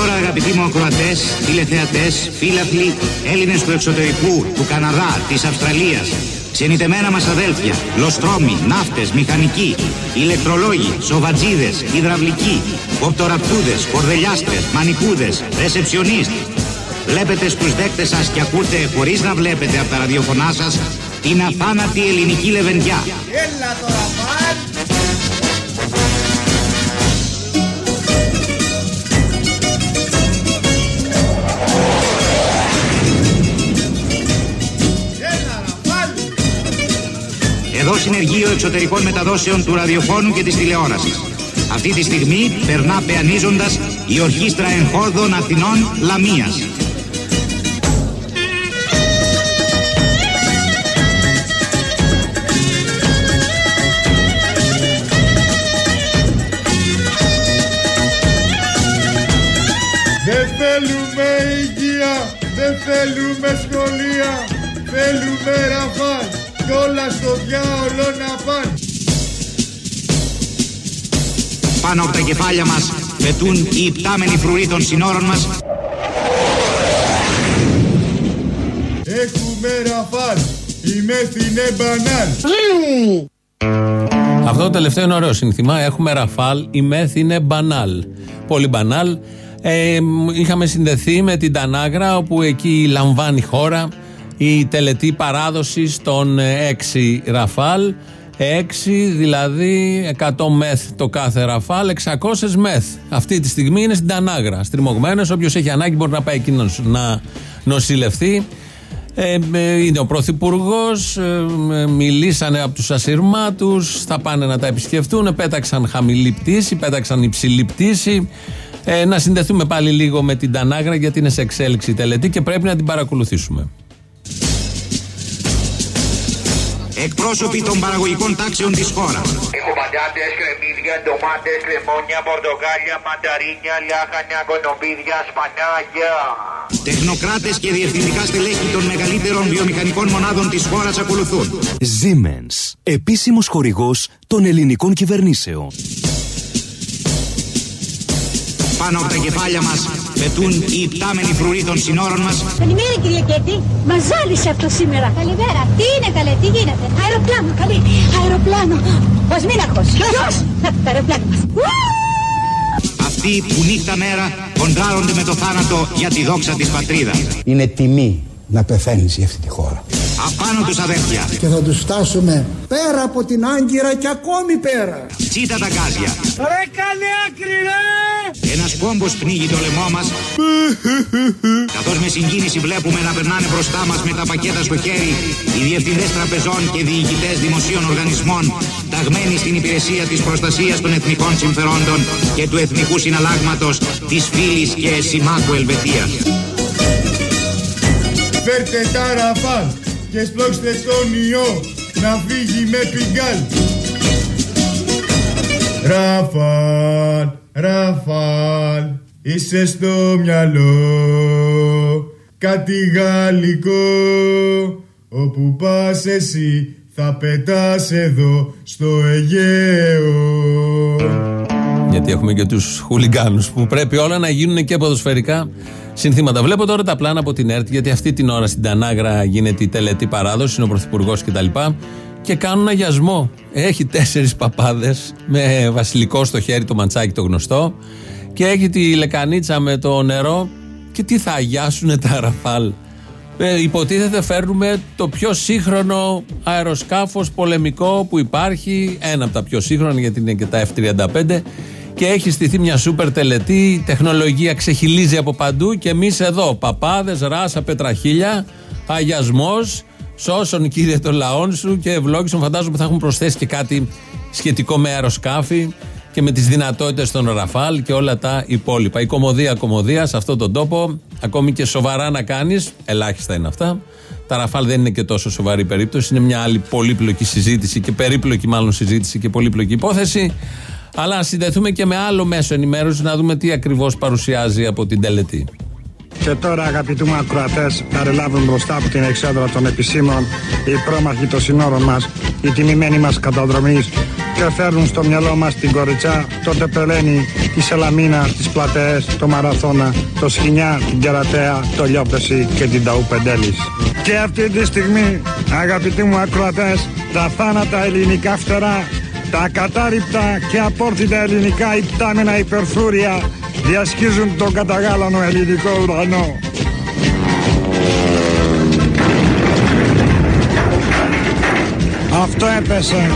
Και τώρα αγαπητοί μου ακροατές, τηλεθεατές, φίλαθλοι, Έλληνες του εξωτερικού, του Καναδά, της Αυστραλίας, ξενιτεμένα μας αδέλφια, λοστρόμοι, ναύτες, μηχανικοί, ηλεκτρολόγοι, σοβατζίδες, υδραυλικοί, κοπτοραπτούδες, κορδελιάστρες, μανικούδες, ρεσεψιονίστ. Βλέπετε στους δέκτες σας και ακούτε χωρίς να βλέπετε από τα ραδιοφωνά σας την αθάνατη ελληνική λεβεντιά. Έλα τώρα Εδώ συνεργείο εξωτερικών μεταδόσεων του ραδιοφώνου και της τηλεόρασης. Αυτή τη στιγμή περνά πεανίζοντας η Ορχήστρα Εγχόρδων Αθηνών Λαμίας. Δεν θέλουμε υγεία, δεν θέλουμε σχολεία, θέλουμε ραφάν κι όλα στο διάολο να πάνε. Πάνω από τα κεφάλια μας πετούν οι υπτάμενοι φρουροί των συνόρων μας Έχουμε ραφάν, η μέθη είναι μπανάν. Αυτό το τελευταίο είναι ωραίο σύνθημα. Έχουμε ραφάλ, η μεθ είναι μπανάλ. Πολύ μπανάλ. Ε, είχαμε συνδεθεί με την Τανάγρα, όπου εκεί λαμβάνει η χώρα η τελετή παράδοσης των 6 ραφάλ. 6 δηλαδή 100 μεθ το κάθε ραφάλ, 600 μεθ. Αυτή τη στιγμή είναι στην Τανάγρα. Στριμωγμένε, όποιος έχει ανάγκη μπορεί να πάει εκεί να νοσ- να νοσηλευτεί. Ε, ε, είναι ο Πρωθυπουργός, μιλήσανε από τους ασυρμάτου, θα πάνε να τα επισκεφτούν, πέταξαν χαμηλή πτήση, πέταξαν υψηλή πτήση. Ε, να συνδεθούμε πάλι λίγο με την Τανάγρα γιατί είναι σε εξέλιξη η τελετή και πρέπει να την παρακολουθήσουμε. Εκπρόσωποι των παραγωγικών τάξεων της χώρας. Έχω πατάτες, κρεμμύδια, ντομάτες, λεμόνια, πορτοκάλια, μανταρίνια, λάχανια, κονοπίδια, σπανάκια. Τεχνοκράτες και διευθυντικά στελέχη των μεγαλύτερων βιομηχανικών μονάδων της χώρας ακολουθούν. Siemens, επίσημος χορηγός των ελληνικών κυβερνήσεων. Πάνω από τα κεφάλια μας πετούν οι υπτάμενοι φρουροί των συνόρων μας Καλημέρα κυρία Κέτη. Μας ζάλισε αυτό σήμερα. Καλημέρα. Τι είναι καλέ, τι γίνεται; Αεροπλάνο, καλή. Αεροπλάνο. Ο Σμίναχος. Ποιος; Το αεροπλάνο μας. Αυτοί που νύχτα μέρα κοντράρονται με το θάνατο για τη δόξα της πατρίδας. Είναι τιμή να πεθαίνεις για αυτή τη χώρα. Απάνω τους αδέρφια, Και θα τους φτάσουμε πέρα από την Άγκυρα και ακόμη πέρα. τσίτα τα γκάζια. Ρε καλή άκρη ρε. Ένας κόμπος πνίγει το λαιμό μας Καθώς με συγκίνηση βλέπουμε να περνάνε μπροστά μας με τα πακέτα στο χέρι οι διευθυντές τραπεζών και διοικητές δημοσίων οργανισμών ταγμένοι στην υπηρεσία της προστασίας των εθνικών συμφερόντων και του εθνικού συναλλάγματος της φίλης και συμμάχου Ελβετίας. Φέρτε τα ραφάν και σπρώξτε τον ιό να φύγει με πιγκάλ. Ραφάλ, Ραφάλ, είσαι στο μυαλό κάτι γαλλικό όπου πας εσύ θα πετάς εδώ στο Αιγαίο. Γιατί έχουμε και τους χουλιγκάνους που πρέπει όλα να γίνουν και ποδοσφαιρικά συνθήματα. Βλέπω τώρα τα πλάνα από την ΕΡΤ, γιατί αυτή την ώρα στην Τανάγρα γίνεται η τελετή παράδοση, είναι ο Πρωθυπουργός κτλ. Και κάνουν αγιασμό. Έχει τέσσερις παπάδες με βασιλικό στο χέρι το μαντσάκι το γνωστό. Και έχει τη λεκανίτσα με το νερό. Και τι θα αγιάσουν τα ραφάλ. Ε, υποτίθεται φέρνουμε το πιο σύγχρονο αεροσκάφος πολεμικό που υπάρχει, ένα από τα πιο σύγχρονα γιατί είναι και τα F-35 και έχει στηθεί μια σούπερ τελετή, η τεχνολογία ξεχυλίζει από παντού και εμείς εδώ, παπάδες, ράσα, πετραχίλια, αγιασμός, σώσον κύριε των λαών σου και ευλόγησον φαντάζομαι θα έχουν προσθέσει και κάτι σχετικό με αεροσκάφη και με τις δυνατότητες των Ραφάλ και όλα τα υπόλοιπα. Η κομμωδία κομμωδίας σε αυτόν τον τόπο, ακόμη και σοβαρά να κάνεις, ελάχιστα είναι αυτά. Τα Ραφάλ δεν είναι και τόσο σοβαρή περίπτωση, είναι μια άλλη πολύπλοκη συζήτηση και περίπλοκη μάλλον συζήτηση και πολύπλοκη υπόθεση. Αλλά να συνδεθούμε και με άλλο μέσο ενημέρωσης να δούμε τι ακριβώς παρουσιάζει από την τελετή. Και τώρα, αγαπητοί μου ακροατές, παρελάβουν μπροστά από την εξέδρα των επισήμων οι πρόμαχοι των συνόρων μας, οι τιμημένοι μας καταδρομή, και φέρνουν στο μυαλό μας την κοριτσά, το τεπελένι, τη σελαμίνα, τις πλατεές, το μαραθώνα, το σχοινιά, την κερατέα, το λιόπεση και την ταού πεντέλης. Και αυτή τη στιγμή, αγαπητοί μου ακροατές, τα θάνατα ελληνικά φτερά, τα ακατάρρυπτα και απόρθητα ελληνικά υπτάμενα υπερθούρια διασχίζουν τον καταγάλανο ελληνικό ουρανό. Αυτό έπεσε.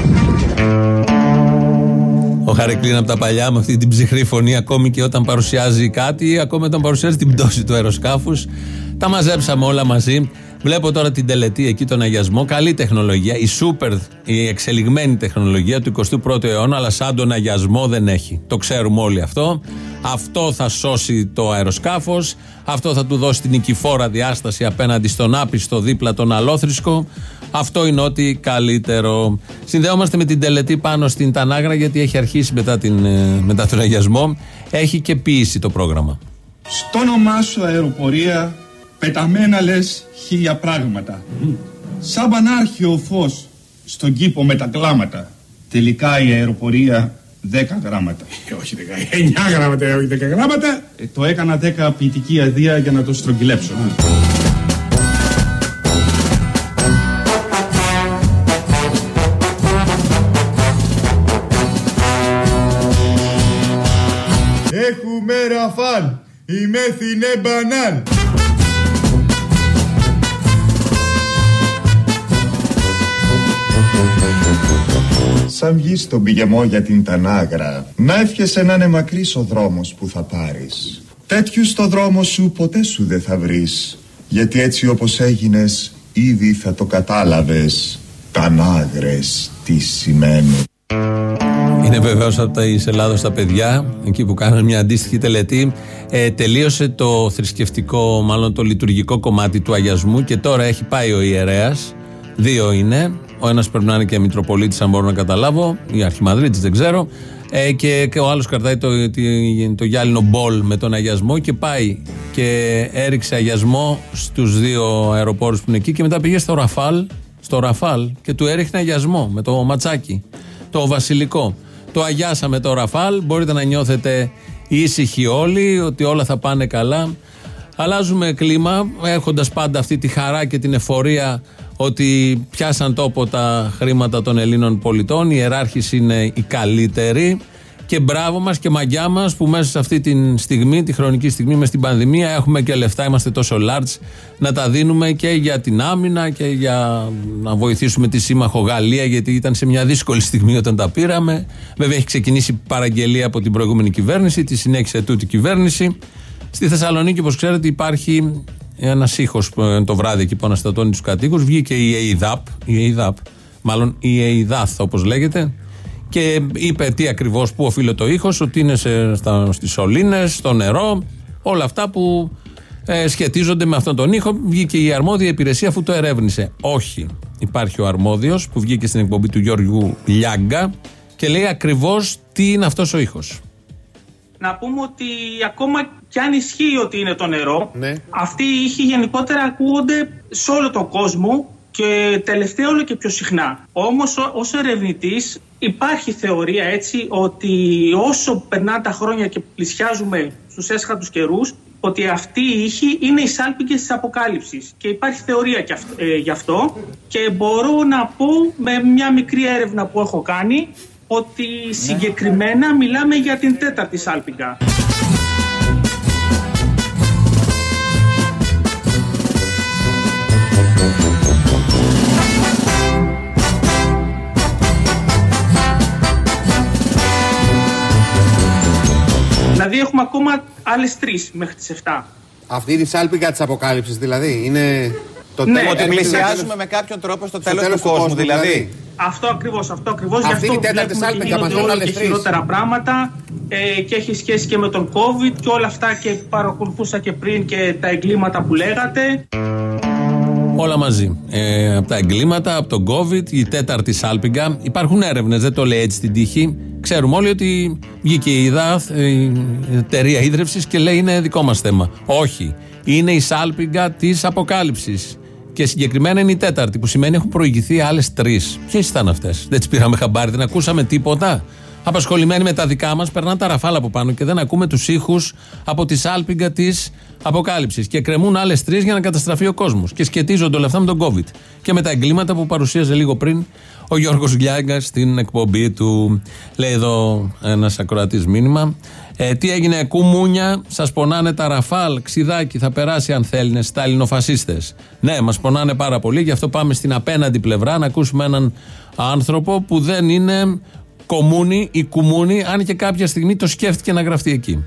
Ο Χαρεκλίν από τα παλιά με αυτή την ψυχρή φωνή, ακόμη και όταν παρουσιάζει κάτι, ακόμη όταν παρουσιάζει την πτώση του αεροσκάφους. Τα μαζέψαμε όλα μαζί. Βλέπω τώρα την τελετή εκεί, τον αγιασμό. Καλή τεχνολογία. Η σούπερ, η εξελιγμένη τεχνολογία του 21ου αιώνα, αλλά σαν τον αγιασμό δεν έχει. Το ξέρουμε όλοι αυτό. Αυτό θα σώσει το αεροσκάφος. Αυτό θα του δώσει την νικηφόρα διάσταση απέναντι στον άπιστο δίπλα τον αλόθρισκο. Αυτό είναι ό,τι καλύτερο. Συνδέομαστε με την τελετή πάνω στην Τανάγρα, γιατί έχει αρχίσει μετά, την, ε, μετά τον αγιασμό. Έχει και ποιήσει το πρόγραμμα. Στο όνομά σου αεροπορία πεταμένα λες χίλια πράγματα. Σαν πανάρχιο φως στον κήπο με τα κλάματα. Τελικά η αεροπορία 10 γράμματα. Ε, όχι 19 γράμματα, όχι 10 γράμματα. Ε, το έκανα 10 ποιητική αδεία για να το στρογγυλέψω. Έχουμε ραφάλ, η μέθη είναι Σαν βγεις στον πηγεμό για την Τανάγρα Να εύχεσαι να είναι μακρύς ο δρόμος που θα πάρεις Τέτοιους στο δρόμο σου ποτέ σου δεν θα βρεις Γιατί έτσι όπως έγινες Ήδη θα το κατάλαβες Τανάγρες τι σημαίνουν Είναι βεβαίως από τη Ελλάδα στα παιδιά, εκεί που κάνουν μια αντίστοιχη τελετή. Ε, τελείωσε το θρησκευτικό, μάλλον το λειτουργικό κομμάτι του αγιασμού και τώρα έχει πάει ο ιερέας. Δύο είναι. Ο ένας πρέπει να είναι και Μητροπολίτης, αν μπορώ να καταλάβω, ή Αρχιμαδρίτη, δεν ξέρω. Ε, και, και ο άλλος κρατάει το, το, το γυάλινο μπολ με τον αγιασμό και πάει και έριξε αγιασμό στους δύο αεροπόρους που είναι εκεί και μετά πήγε στο Ραφάλ, στο Ραφάλ και του έριχνε αγιασμό με το ματσάκι, το βασιλικό. Το αγιάσαμε το Ραφάλ, μπορείτε να νιώθετε ήσυχοι όλοι ότι όλα θα πάνε καλά. Αλλάζουμε κλίμα, έχοντας πάντα αυτή τη χαρά και την εφορία ότι πιάσαν τόπο τα χρήματα των Ελλήνων πολιτών, η ιεράρχηση είναι η καλύτερη και μπράβο μας και μαγιά μας που μέσα σε αυτή τη στιγμή, τη χρονική στιγμή με στην πανδημία έχουμε και λεφτά, είμαστε τόσο large να τα δίνουμε και για την άμυνα και για να βοηθήσουμε τη σύμμαχο Γαλλία γιατί ήταν σε μια δύσκολη στιγμή όταν τα πήραμε. Βέβαια έχει ξεκινήσει παραγγελία από την προηγούμενη κυβέρνηση, τη συνέχισε τούτη κυβέρνηση. Στη Θεσσαλονίκη, όπως ξέρετε, υπάρχει ένας ήχος το βράδυ εκεί που αναστατώνει τους κατοίκους. Βγήκε η ΕΙΔΑΠ, η ΕΙΔΑΠ, μάλλον η ΕΙΔΑΘ όπως λέγεται, και είπε τι ακριβώς που οφείλει το ήχος, ότι είναι στις σωλήνες, στο νερό, όλα αυτά που ε, σχετίζονται με αυτόν τον ήχο. Βγήκε η αρμόδια υπηρεσία αφού το ερεύνησε. Όχι. Υπάρχει ο αρμόδιος που βγήκε στην εκπομπή του Γιώργου Λιάγκα και λέει ακριβώς τι είναι αυτός ο ήχος. Να πούμε ότι ακόμα και αν ισχύει ότι είναι το νερό, Ναι. αυτοί οι ήχοι γενικότερα ακούγονται σε όλο τον κόσμο και τελευταία όλο και πιο συχνά. Όμως ω ως ερευνητής υπάρχει θεωρία έτσι ότι όσο περνάνε τα χρόνια και πλησιάζουμε στους έσχατους καιρούς ότι αυτοί οι ήχοι είναι οι σάλπιγγες της αποκάλυψης και υπάρχει θεωρία και αυ- ε, γι' αυτό και μπορώ να πω με μια μικρή έρευνα που έχω κάνει ότι συγκεκριμένα μιλάμε για την τέταρτη σάλπιγγα. Δηλαδή έχουμε ακόμα άλλες τρεις μέχρι τις 7. Αυτή είναι η σάλπιγγα τη αποκάλυψη, δηλαδή. Είναι το Ναι, τέλος- ότι τέλος- πλησιάζουμε με κάποιον τρόπο στο στο τέλος του κόσμου, δηλαδή. Αυτό ακριβώς, αυτό ακριβώς. Αυτή Γι' αυτό είναι η τέταρτη βλέπουμε σάλπιγγα, ότι γίνονται μας λένε όλο άλλες και τρεις. χειρότερα πράγματα ε, και έχει σχέση και με τον COVID και όλα αυτά και παρακολουθούσα και πριν και τα εγκλήματα που λέγατε. Όλα μαζί. Ε, από τα εγκλήματα, από τον COVID, η τέταρτη σάλπιγγα. Υπάρχουν έρευνες, δεν το λέει έτσι στην τύχη. Ξέρουμε όλοι ότι βγήκε η ΙΔΑΘ, η εταιρεία ίδρυυσης και λέει είναι δικό μας θέμα. Όχι. Είναι η σάλπιγγα της αποκάλυψης. Και συγκεκριμένα είναι η τέταρτη, που σημαίνει έχουν προηγηθεί άλλες τρεις. Ποιες ήταν αυτές, Δεν τις πήραμε χαμπάρι, δεν ακούσαμε τίποτα. Απασχολημένοι με τα δικά μας, περνάνε τα ραφάλα από πάνω και δεν ακούμε τους ήχους από τη σάλπιγγα της αποκάλυψης. Και κρεμούν άλλες τρεις για να καταστραφεί ο κόσμος. Και σκετίζονται όλα αυτά με τον COVID. Και με τα εγκλήματα που παρουσίαζε λίγο πριν ο Γιώργος Γκιάγκα στην εκπομπή του. Λέει εδώ ένας ακροατής μήνυμα. Ε, τι έγινε, κουμούνια, σας πονάνε τα ραφάλ, ξιδάκι, θα περάσει αν θέλει, στα ελληνοφασίστες. Ναι, μας πονάνε πάρα πολύ, γι' αυτό πάμε στην απέναντι πλευρά να ακούσουμε έναν άνθρωπο που δεν είναι κομμούνι ή κουμούνι, αν και κάποια στιγμή το σκέφτηκε να γραφτεί εκεί.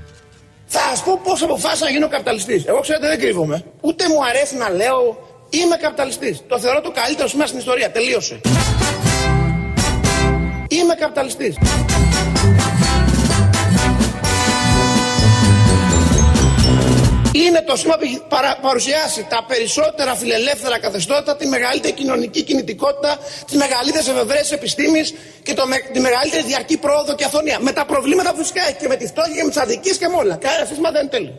Θα σας πω πώς αποφάσισα να γίνω καπιταλιστής. Εγώ ξέρετε δεν κρύβομαι. Ούτε μου αρέσει να λέω είμαι καπιταλιστής. Το θεωρώ το καλύτερο σήμερα στην ιστορία. Τελείωσε. Είμαι καπιταλιστής. Είναι το σήμα που έχει παρουσιάσει τα περισσότερα φιλελεύθερα καθεστώτα, τη μεγαλύτερη κοινωνική κινητικότητα, τις μεγαλύτερες εφευρέσει τη επιστήμης και το, τη μεγαλύτερη διαρκή πρόοδο και αθωνία. Με τα προβλήματα που φυσικά έχει και με τη φτώχεια και με τις αδικίες και με όλα. Κανένα σύστημα δεν είναι τέλειο.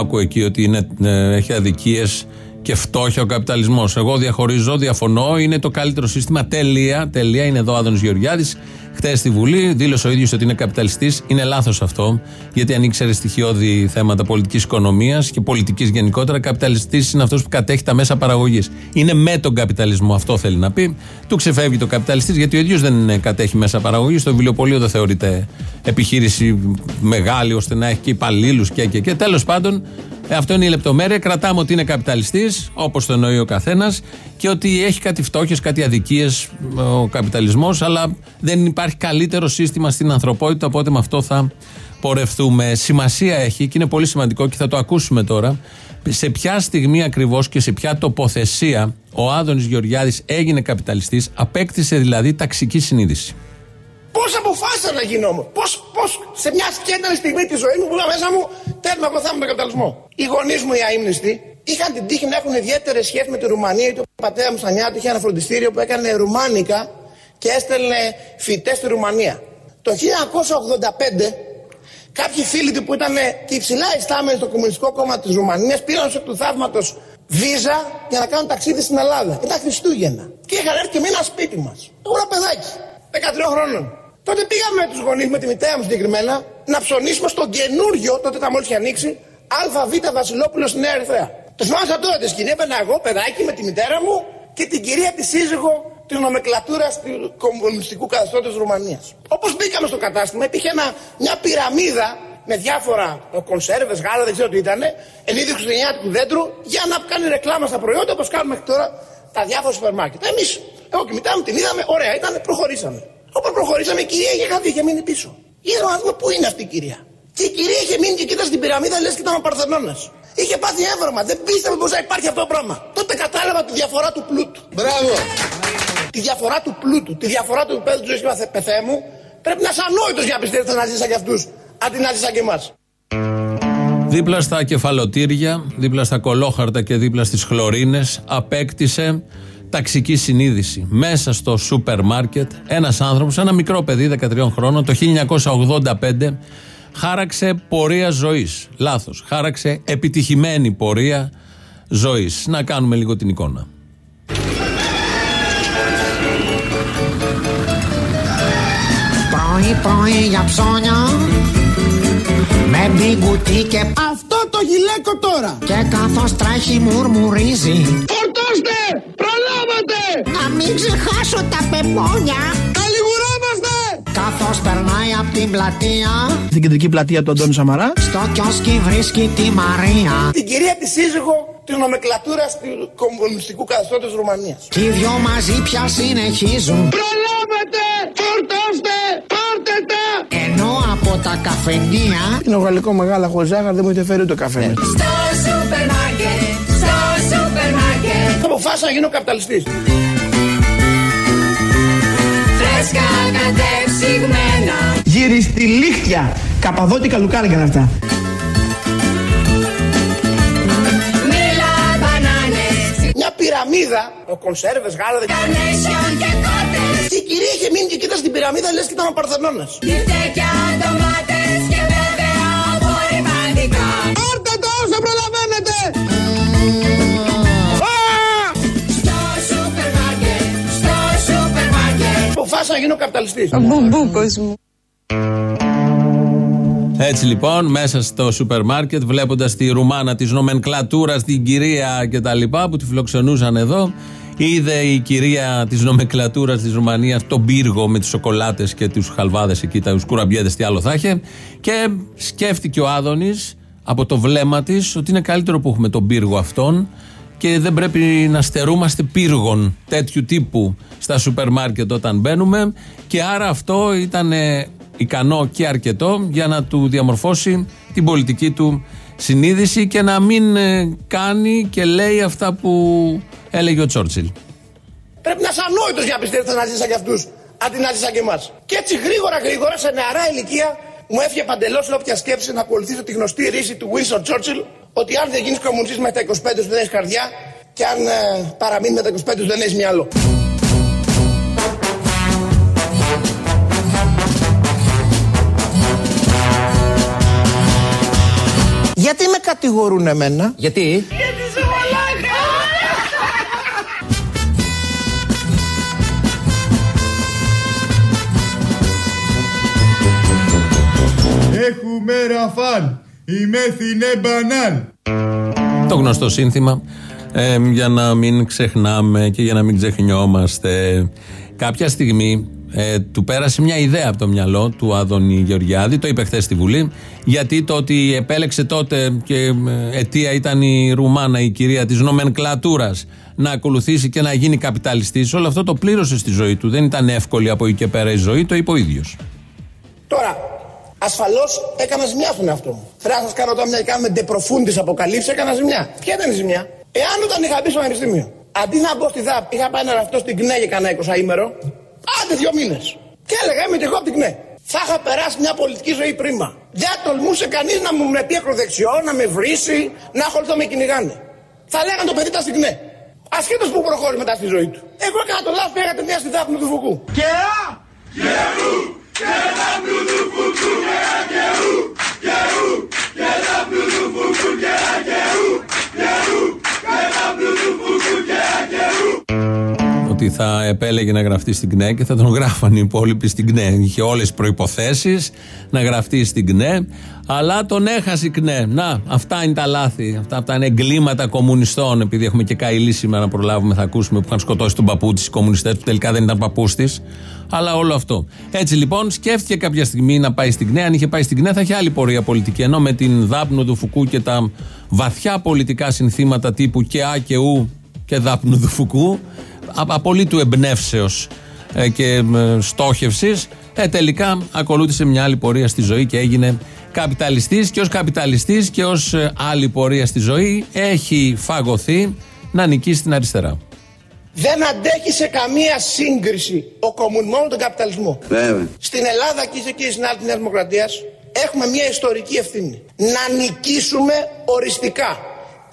Άκου εκεί ότι είναι, ε, έχει αδικίες και φτώχεια ο καπιταλισμός. Εγώ διαχωρίζω, διαφωνώ. Είναι το καλύτερο σύστημα. Τελεία. Τελεία. Είναι εδώ ο Άδωνο Γεωργιάδης. Χθες στη Βουλή δήλωσε ο ίδιος ότι είναι καπιταλιστής. Είναι λάθος αυτό. Γιατί αν ήξερε στοιχειώδη θέματα πολιτικής οικονομίας και πολιτικής γενικότερα, καπιταλιστής είναι αυτός που κατέχει τα μέσα παραγωγής. Είναι με τον καπιταλισμό. Αυτό θέλει να πει. Του ξεφεύγει το καπιταλιστής γιατί ο ίδιος δεν κατέχει μέσα παραγωγής. Στο βιβλιοπωλείο δεν θεωρείται επιχείρηση μεγάλη ώστε να έχει και υπαλλήλους και, και, και. Τέλος πάντων, ε, αυτό είναι η λεπτομέρεια. Κρατάμε ότι είναι καπιταλιστής, όπως το εννοεί ο καθένας, και ότι έχει κάτι φτώχειες, κάτι αδικίες ο καπιταλισμός, αλλά δεν υπάρχει καλύτερο σύστημα στην ανθρωπότητα, οπότε με αυτό θα πορευτούμε. Σημασία έχει και είναι πολύ σημαντικό και θα το ακούσουμε τώρα. Σε ποια στιγμή ακριβώς και σε ποια τοποθεσία ο Άδωνης Γεωργιάδης έγινε καπιταλιστής, απέκτησε δηλαδή ταξική συνείδηση. Πώς αποφάσισα να γίνω όμως; Πώς πώς, σε μια σκέταλη στιγμή τη ζωή μου που είπα μέσα μου, τέλο εγώ θα είμαι τον καπιταλισμό. Οι γονείς μου οι αίμνηστοι είχαν την τύχη να έχουν ιδιαίτερες σχέσεις με τη Ρουμανία γιατί ο πατέρας μου στα νιάτα είχε ένα φροντιστήριο που έκανε ρουμάνικα και έστελνε φοιτές στη Ρουμανία. Το 1985 κάποιοι φίλοι του που ήταν και υψηλά ιστάμενοι στο Κομμουνιστικό Κόμμα της Ρουμανίας πήραν στο του θαύματος βίζα για να κάνουν ταξίδι στην Ελλάδα. Ήταν Χριστούγεννα. Και είχαν έρθει και μείναν σπίτι μας. Εγώ ένα παιδάκι, 13 χρόνων. Τότε πήγαμε με τους γονείς, με τη μητέρα μου συγκεκριμένα, να ψωνίσουμε στο καινούριο, τότε θα μόλις είχε ανοίξει, ΑΒ Βασιλόπουλος στη Νέα Ερυθρέα. Το θυμάμαι σαν τώρα τη σκηνή, έπαιρνα εγώ παιδάκι με τη μητέρα μου και την κυρία τη σύζυγο τη νομεκλατούρα του κομμουνιστικού καθεστώτος Ρουμανίας. Όπως μπήκαμε στο κατάστημα, υπήρχε ένα, μια πυραμίδα με διάφορα κονσέρβες, γάλα, δεν ξέρω τι ήταν, εν είδη χριστουγεννιάτικου δέντρου, για να κάνει ρεκλάμα στα προϊόντα όπως κάνουμε μέχρι τώρα τα διάφορα σούπερ μάρκετ. Εμείς, εγώ και η μητέρα μου την είδαμε, ωραία ήταν, προχωρήσαμε. Όπως προχωρήσαμε, η κυρία είχε χαθεί, είχε μείνει πίσω. Είδαμε να δούμε πού είναι αυτή η κυρία. Και η κυρία είχε μείνει και κοίτασε την πυραμίδα, λες και ήταν ο Παρθενώνας. Είχε πάθει έβρωμα, δεν πίστευε πως θα υπάρχει αυτό το πράγμα. Τότε κατάλαβα τη διαφορά του πλούτου. Μπράβο! Τη διαφορά του πλούτου, τη διαφορά του επίπεδου τη ζωή και πεθέ μου, πρέπει να είσαι ανόητος για να πιστεύεις να ζει σαν κι αυτούς, αντί να ζει σαν κι εμάς. Δίπλα στα κεφαλοτήρια, δίπλα στα κολόχαρτα και δίπλα στις χλωρίνες, απέκτησε ταξική συνείδηση. Μέσα στο σούπερ μάρκετ, ένας άνθρωπος, ένα μικρό παιδί 13 χρόνων, το 1985, χάραξε πορεία ζωής. Λάθος. Χάραξε επιτυχημένη πορεία ζωής. Να κάνουμε λίγο την εικόνα. Πρωί πρωί για ψώνια με μπιγκουτί και Αυτό το γυλαίκο τώρα Και καθώς τρέχει μουρμουρίζει Φορτώστε! Προλάβατε! Να μην ξεχάσω τα πεπόνια Καλιγουρόμαστε! Καθώς περνάει από την πλατεία Στην κεντρική πλατεία του Αντώνη Σαμαρά Στο κιόσκι βρίσκει τη Μαρία Την κυρία της σύζυγο τη νομεκλατούρα του κομμουνιστικού καθεστώτος Ρουμανίας Και οι δυο μαζί πια συνεχίζουν Προλάβατε! Τα καφενεία. Είναι ο γαλλικό μεγάλα χωρίς ζάχαρη δεν μου είχε φέρει ούτε καφέ. Στο σούπερ μάρκετ, στο σούπερ μάρκετ. Αποφάσισα να γίνω καπιταλιστής. Φρέσκα κατεψυγμένα. Γύρι στη λίχτια. Καπαδότικα λουκάνικα είναι αυτά. Μίλα μπανάνες. Μια πυραμίδα, ο κονσέρβες, γάλα, δεν Καρνέσιον και κότες Και η κυρία είχε μείνει και κοίτα στην πυραμίδα, λες και ήταν ο Παρθενώνας. Μπιφτέκια, και το όσο προλαβαίνετε! Στο γίνω καπιταλιστής. Έτσι λοιπόν, μέσα στο σούπερ μάρκετ, βλέποντας τη ρουμάνα της νομενκλατούρας, την κυρία κτλ. που τη φιλοξενούσαν εδώ, είδε η κυρία της νομενκλατούρα της Ρουμανίας τον πύργο με τις σοκολάτες και τους χαλβάδες εκεί, του κουραμπιέδε, τι άλλο θα είχε. Και σκέφτηκε ο Άδωνης από το βλέμμα της ότι είναι καλύτερο που έχουμε τον πύργο αυτόν και δεν πρέπει να στερούμαστε πύργων τέτοιου τύπου στα σούπερ μάρκετ όταν μπαίνουμε. Και άρα αυτό ήταν ε, ικανό και αρκετό για να του διαμορφώσει την πολιτική του συνείδηση και να μην ε, κάνει και λέει αυτά που έλεγε ο Τσόρτσιλ. Πρέπει να είσαι ανόητος για να πιστεύεις ότι θα ζήσει σαν κι αυτούς, αντί να ζήσει σαν και εμάς. Και έτσι γρήγορα γρήγορα σε νεαρά ηλικία μου έφυγε παντελώς όποια σκέψη να ακολουθήσω τη γνωστή ρίση του Winston Churchill ότι αν δεν γίνεις κομμουνιστής μέχρι τα 25 σου δεν έχεις καρδιά και αν ε, παραμείνεις με τα 25 σου δεν έχεις μυαλό. Κατηγορούν εμένα. Γιατί; Έχουμε ραφάλ, η μέθη είναι μπανάλ. Το γνωστό σύνθημα ε, για να μην ξεχνάμε και για να μην ξεχνιόμαστε. Κάποια στιγμή ε, του πέρασε μια ιδέα από το μυαλό του Άδωνη Γεωργιάδη, το είπε χθες στη Βουλή, γιατί το ότι επέλεξε τότε και ε, αιτία ήταν η Ρουμάνα, η κυρία της νομενκλατούρας, να ακολουθήσει και να γίνει καπιταλιστής, όλο αυτό το πλήρωσε στη ζωή του. Δεν ήταν εύκολη από εκεί και πέρα η ζωή, το είπε ο ίδιος. Τώρα, ασφαλώς έκανα ζημιά στον εαυτό μου. Θέλω να σας κάνω τώρα μια και κάνουμε ντεπροφούντις αποκαλύψεις, έκανα ζημιά. Ποια ήταν η ζημιά; Εάν όταν είχα μπει στο πανεπιστήμιο, αντί να μπω στη ΔΑΠ, είχα πάει να ραφτώ στην ΚΝΕ για κανένα 20 ημέρο, άντε δύο μήνες. Και έλεγα είμαι και εγώ από την ΚΝΕ. Θα είχα περάσει μια πολιτική ζωή πρίμα. Δεν τολμούσε κανείς να μου με πει ακροδεξιό, να με βρήσει, να ασχοληθώ με κυνηγάνε. Θα λέγανε το παιδί τα στην ΚΝΕ. Ασχέτως που προχώρησε μετά στη ζωή του. Εγώ έκανα το λάθος, πήγα μια στη ΔΑΠ του Φουκού. Και α! Ότι θα επέλεγε να γραφτεί στην ΚΝΕ και θα τον γράφαν οι υπόλοιποι στην ΚΝΕ. Είχε όλες τις προποθέσει να γραφτεί στην ΚΝΕ, αλλά τον έχασε η ΚΝΕ. Να, αυτά είναι τα λάθη. Αυτά, αυτά είναι εγκλήματα κομμουνιστών. Επειδή έχουμε και καηλή σήμερα να προλάβουμε, θα ακούσουμε που είχαν σκοτώσει τον παππού της, οι κομμουνιστές που τελικά δεν ήταν παππούς της. Αλλά όλο αυτό. Έτσι λοιπόν σκέφτηκε κάποια στιγμή να πάει στην ΚΝΕ. Αν είχε πάει στην ΚΝΕ θα είχε άλλη πορεία πολιτική. Ενώ με την δάπνο του Φουκού και τα βαθιά πολιτικά συνθήματα τύπου και Α και Ου και δάπνου του Φουκού, απολύτου εμπνεύσεως ε, και ε, στόχευσης, ε, τελικά ακολούθησε μια άλλη πορεία στη ζωή και έγινε καπιταλιστής και ως καπιταλιστής και ως ε, άλλη πορεία στη ζωή έχει φαγωθεί να νικήσει την αριστερά. Δεν αντέχει σε καμία σύγκριση ο κομμουνισμό με τον καπιταλισμό. Βέβαια. Στην Ελλάδα και και στην άλλη Νέας Δημοκρατίας έχουμε μια ιστορική ευθύνη. Να νικήσουμε οριστικά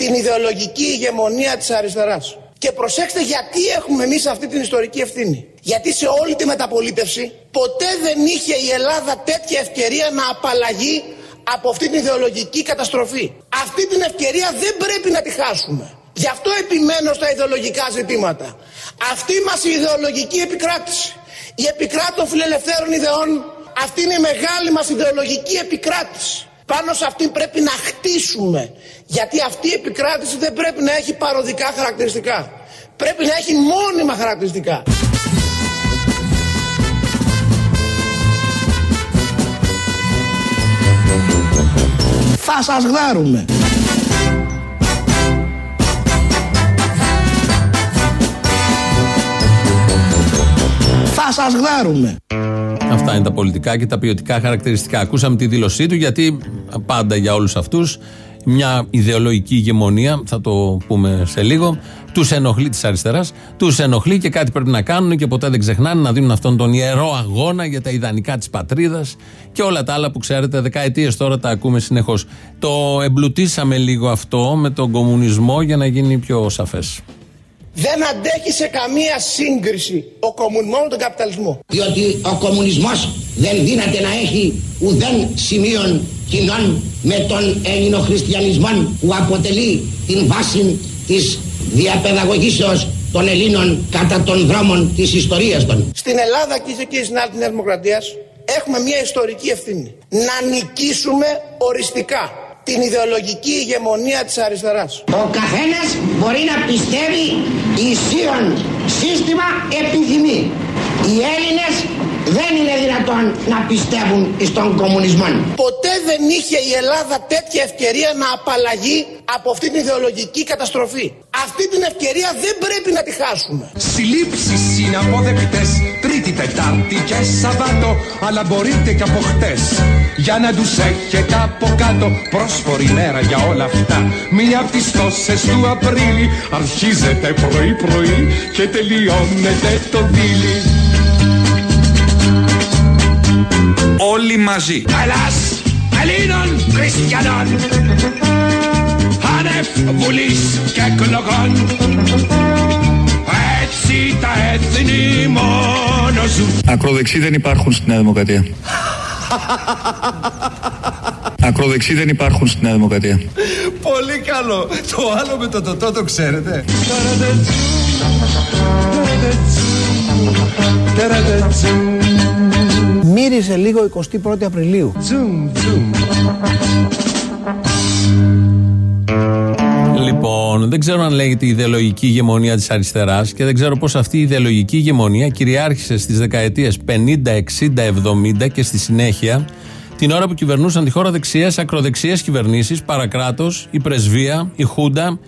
την ιδεολογική ηγεμονία της αριστεράς. Και προσέξτε γιατί έχουμε εμείς αυτή την ιστορική ευθύνη. Γιατί σε όλη τη μεταπολίτευση ποτέ δεν είχε η Ελλάδα τέτοια ευκαιρία να απαλλαγεί από αυτή την ιδεολογική καταστροφή. Αυτή την ευκαιρία δεν πρέπει να τη χάσουμε. Γι' αυτό επιμένω στα ιδεολογικά ζητήματα. Αυτή μας η ιδεολογική επικράτηση. Η επικράτηση των φιλελευθέρων ιδεών, αυτή είναι η μεγάλη μας ιδεολογική επικράτηση. Πάνω σε αυτή πρέπει να χτίσουμε. Γιατί αυτή η επικράτηση δεν πρέπει να έχει παροδικά χαρακτηριστικά. Πρέπει να έχει μόνιμα χαρακτηριστικά. Θα σας γδάρουμε. Θα σας γδάρουμε. Αυτά είναι τα πολιτικά και τα ποιοτικά χαρακτηριστικά. Ακούσαμε τη δήλωσή του γιατί πάντα για όλους αυτούς μια ιδεολογική ηγεμονία, θα το πούμε σε λίγο, τους ενοχλεί της αριστεράς, τους ενοχλεί και κάτι πρέπει να κάνουν και ποτέ δεν ξεχνάνε να δίνουν αυτόν τον ιερό αγώνα για τα ιδανικά της πατρίδας και όλα τα άλλα που ξέρετε, δεκαετίες τώρα τα ακούμε συνεχώς. Το εμπλουτίσαμε λίγο αυτό με τον κομμουνισμό για να γίνει πιο σαφές. Δεν αντέχει σε καμία σύγκριση ο κομμουνισμός με τον καπιταλισμό. Διότι ο κομμουνισμός δεν δύναται να έχει ουδέν σημείων κοινών με τον ελληνοχριστιανισμό που αποτελεί την βάση της διαπαιδαγωγήσεως των Ελλήνων κατά των δρόμων της ιστορίας των. Στην Ελλάδα, κύριε και συνάδελφοι της Δημοκρατίας, έχουμε μια ιστορική ευθύνη. Να νικήσουμε οριστικά την ιδεολογική ηγεμονία της αριστεράς. Ο καθένας μπορεί να πιστεύει ισχύον σύστημα επιθυμεί. Οι Έλληνες δεν είναι δυνατόν να πιστεύουν στον κομμουνισμό. Ποτέ δεν είχε η Ελλάδα τέτοια ευκαιρία να απαλλαγεί από αυτή την ιδεολογική καταστροφή. Αυτή την ευκαιρία δεν πρέπει να τη χάσουμε. Συλλήψεις είναι αποδεκτές Τρίτη, Τετάρτη και Σαββάτο Αλλά μπορείτε και από χτες Για να τους έχετε από κάτω Πρόσφορη μέρα για όλα αυτά Μία από τις τόσες του Απρίλη Αρχίζετε πρωί πρωί Και τελειώνετε το δίλη Όλοι μαζί. Ελλάς, Ελλήνων, Χριστιανών Άνευ βουλής και εκλογών. Έτσι τα έθνη μόνο ζουν. Ακροδεξί δεν υπάρχουν στη Νέα Δημοκρατία. Ακροδεξί δεν υπάρχουν στη Νέα Δημοκρατία. Πολύ καλό. Το άλλο με το τοτό το ξέρετε Μύρισε λίγο 21η Απριλίου. Λοιπόν, δεν ξέρω αν λέγεται η ιδεολογική ηγεμονία της αριστεράς και δεν ξέρω πώς αυτή η ιδεολογική ηγεμονία κυριάρχησε στις δεκαετίες 50, 60, 70 και στη συνέχεια την ώρα που κυβερνούσαν τη χώρα δεξιές, ακροδεξιές κυβερνήσεις, παρακράτος, η πρεσβεία, η Χούντα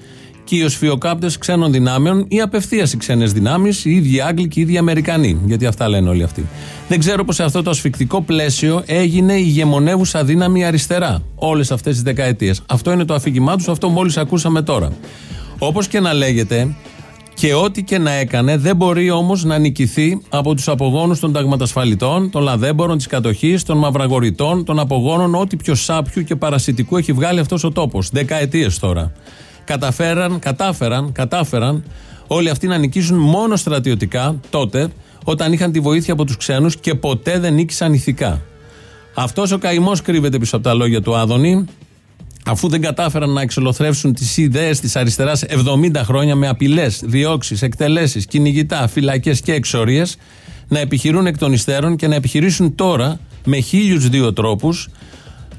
και οι οσφιοκάπτες ξένων δυνάμεων ή απευθείας οι ξένες δυνάμεις, οι ίδιοι Άγγλοι και οι ίδιοι Αμερικανοί. Γιατί αυτά λένε όλοι αυτοί. Δεν ξέρω πώ σε αυτό το ασφικτικό πλαίσιο έγινε η ηγεμονεύουσα δύναμη αριστερά όλες αυτές τις δεκαετίες. Αυτό είναι το αφήγημά τους, αυτό μόλις ακούσαμε τώρα. Όπως και να λέγεται, και ό,τι και να έκανε, δεν μπορεί όμως να νικηθεί από τους απογόνους των ταγματασφαλιτών, των λαδέμπορων της κατοχής, των μαυραγορητών, των απογόνων, ό,τι πιο σάπιου και παρασιτικού έχει βγάλει αυτός ο τόπος. Δεκαετίες τώρα. Καταφέραν, κατάφεραν, κατάφεραν όλοι αυτοί να νικήσουν μόνο στρατιωτικά τότε, όταν είχαν τη βοήθεια από τους ξένους και ποτέ δεν νίκησαν ηθικά. Αυτός ο καημός κρύβεται πίσω από τα λόγια του Άδωνη, αφού δεν κατάφεραν να εξολοθρεύσουν τις ιδέες της αριστεράς 70 χρόνια με απειλές, διώξεις, εκτελέσεις, κυνηγητά, φυλακές και εξορίες, να επιχειρούν εκ των υστέρων και να επιχειρήσουν τώρα με χίλιους δύο τρόπους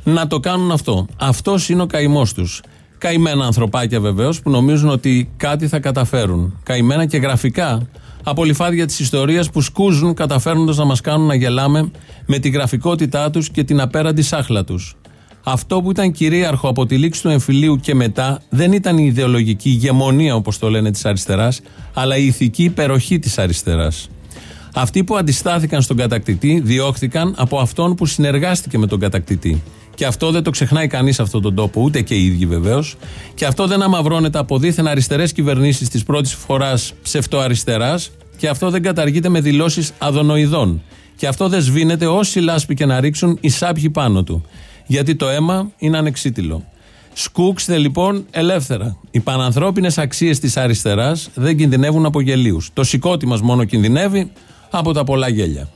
να το κάνουν αυτό. Αυτός είναι ο καημός τους. Καημένα ανθρωπάκια βεβαίως που νομίζουν ότι κάτι θα καταφέρουν. Καημένα και γραφικά από λιφάδια της ιστορίας που σκούζουν καταφέρνοντας να μας κάνουν να γελάμε με τη γραφικότητά τους και την απέραντη σάχλα τους. Αυτό που ήταν κυρίαρχο από τη λήξη του εμφυλίου και μετά δεν ήταν η ιδεολογική ηγεμονία, όπως το λένε, της αριστεράς, αλλά η ηθική υπεροχή της αριστεράς. Αυτοί που αντιστάθηκαν στον κατακτητή διώχθηκαν από αυτόν που συνεργάστηκε με τον κατακτητή. Και αυτό δεν το ξεχνάει κανείς σε αυτόν τον τόπο, ούτε και οι ίδιοι βεβαίως. Και αυτό δεν αμαυρώνεται από δίθεν αριστερές κυβερνήσεις της πρώτης φοράς ψευτοαριστεράς. Και αυτό δεν καταργείται με δηλώσεις αδονοειδών. Και αυτό δεν σβήνεται όσοι λάσπη και να ρίξουν οι σάπιοι πάνω του. Γιατί το αίμα είναι ανεξίτηλο. Σκούξτε λοιπόν ελεύθερα. Οι πανανθρώπινες αξίες της αριστεράς δεν κινδυνεύουν από γελίους. Το σηκώτη μας μόνο κινδυνεύει από τα πολλά γέλια.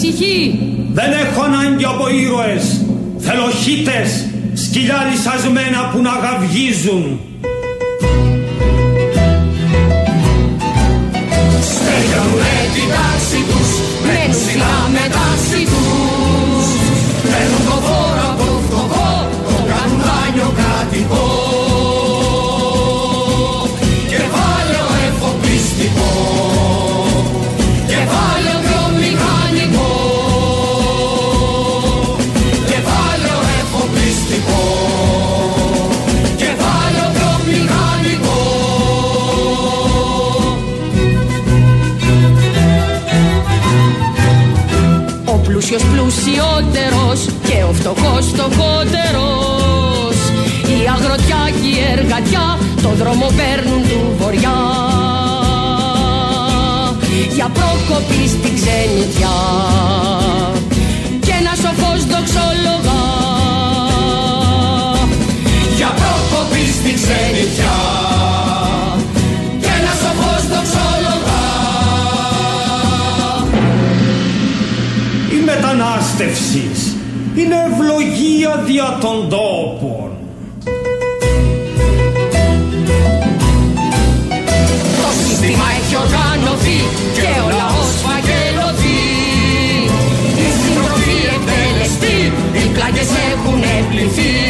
Σοφός ανησυχεί. Δεν έχω ανάγκη από ήρωες, θέλω χίτες, σκυλιά λυσασμένα που να γαυγίζουν. Στέλνουνε την τάξη τους Μένουν ψηλά με πλούσιος πλουσιότερος και ο φτωχός φτωχότερος. Η αγροτιά και η εργατιά το δρόμο παίρνουν του βοριά για πρόκοπη στην ξενιτιά και ένα σοφός δοξολογά Για πρόκοπη στην ξενιτιά μετανάστευση είναι ευλογία δια των τόπων. Το σύστημα έχει οργανωθεί και ο λαός φαγελωθεί. Η συντροφή εκτελεστεί, οι πλάγες έχουν πληθεί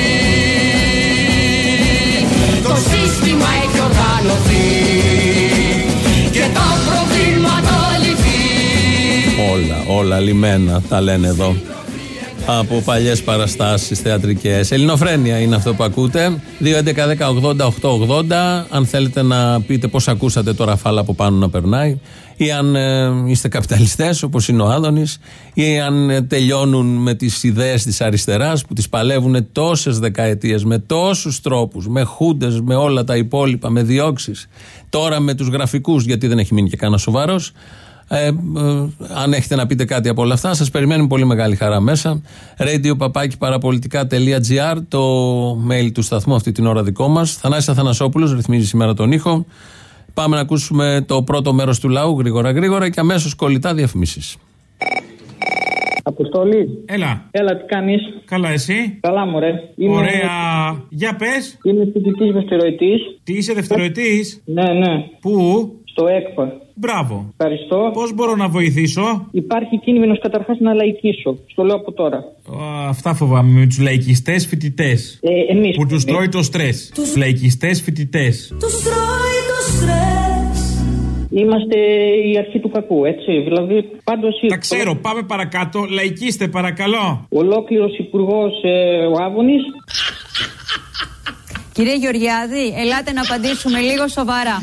Όλα, όλα λιμένα τα λένε εδώ. Από παλιές παραστάσεις θεατρικές. Ελληνοφρένεια είναι αυτό που ακούτε. 2.11.10.80.880. Αν θέλετε να πείτε πώς ακούσατε το ραφάλα από πάνω να περνάει, ή αν ε, είστε καπιταλιστές όπως είναι ο Άδωνης, ή αν ε, τελειώνουν με τις ιδέες της αριστεράς που τις παλεύουν τόσες δεκαετίες, με τόσους τρόπους, με χούντες, με όλα τα υπόλοιπα, με διώξεις. Τώρα με τους γραφικούς, γιατί δεν έχει μείνει και κανένα σοβαρός. Ε, ε, αν έχετε να πείτε κάτι από όλα αυτά, σας περιμένουμε πολύ μεγάλη χαρά μέσα. Radio παραπολιτικά.gr, το mail του σταθμού αυτή την ώρα δικό μας. Θανάσης Αθανασόπουλος ρυθμίζει σήμερα τον ήχο. Πάμε να ακούσουμε το πρώτο μέρος του λαού γρήγορα γρήγορα και αμέσως κολλητά διαφημίσεις. Αποστολή. Έλα. Έλα, τι κάνεις; Καλά, εσύ; Καλά, μωρέ. Ωραία. Για πες. Είμαι φοιτητή δευτεροετή. Τι είσαι δευτεροετής; Ναι, ναι. Πού; Στο ΕΚΠΑ. Μπράβο. Ευχαριστώ. Πώς μπορώ να βοηθήσω; Υπάρχει κίνδυνος καταρχάς να λαϊκίσω. Στο λέω από τώρα. Α, Αυτά φοβάμαι με τους λαϊκιστές φοιτητές. Ε, εμείς. Που τους τρώει το στρες. Του λαϊκιστές φοιτητές. Τους τρώει το στρες Είμαστε η αρχή του κακού, έτσι. Δηλαδή, πάντως. Τα ξέρω, πάμε παρακάτω. Λαϊκίστε, παρακαλώ. Ολόκληρος υπουργός ε, ο Άβωνη. Κύριε Γεωργιάδη, ελάτε να απαντήσουμε λίγο σοβαρά.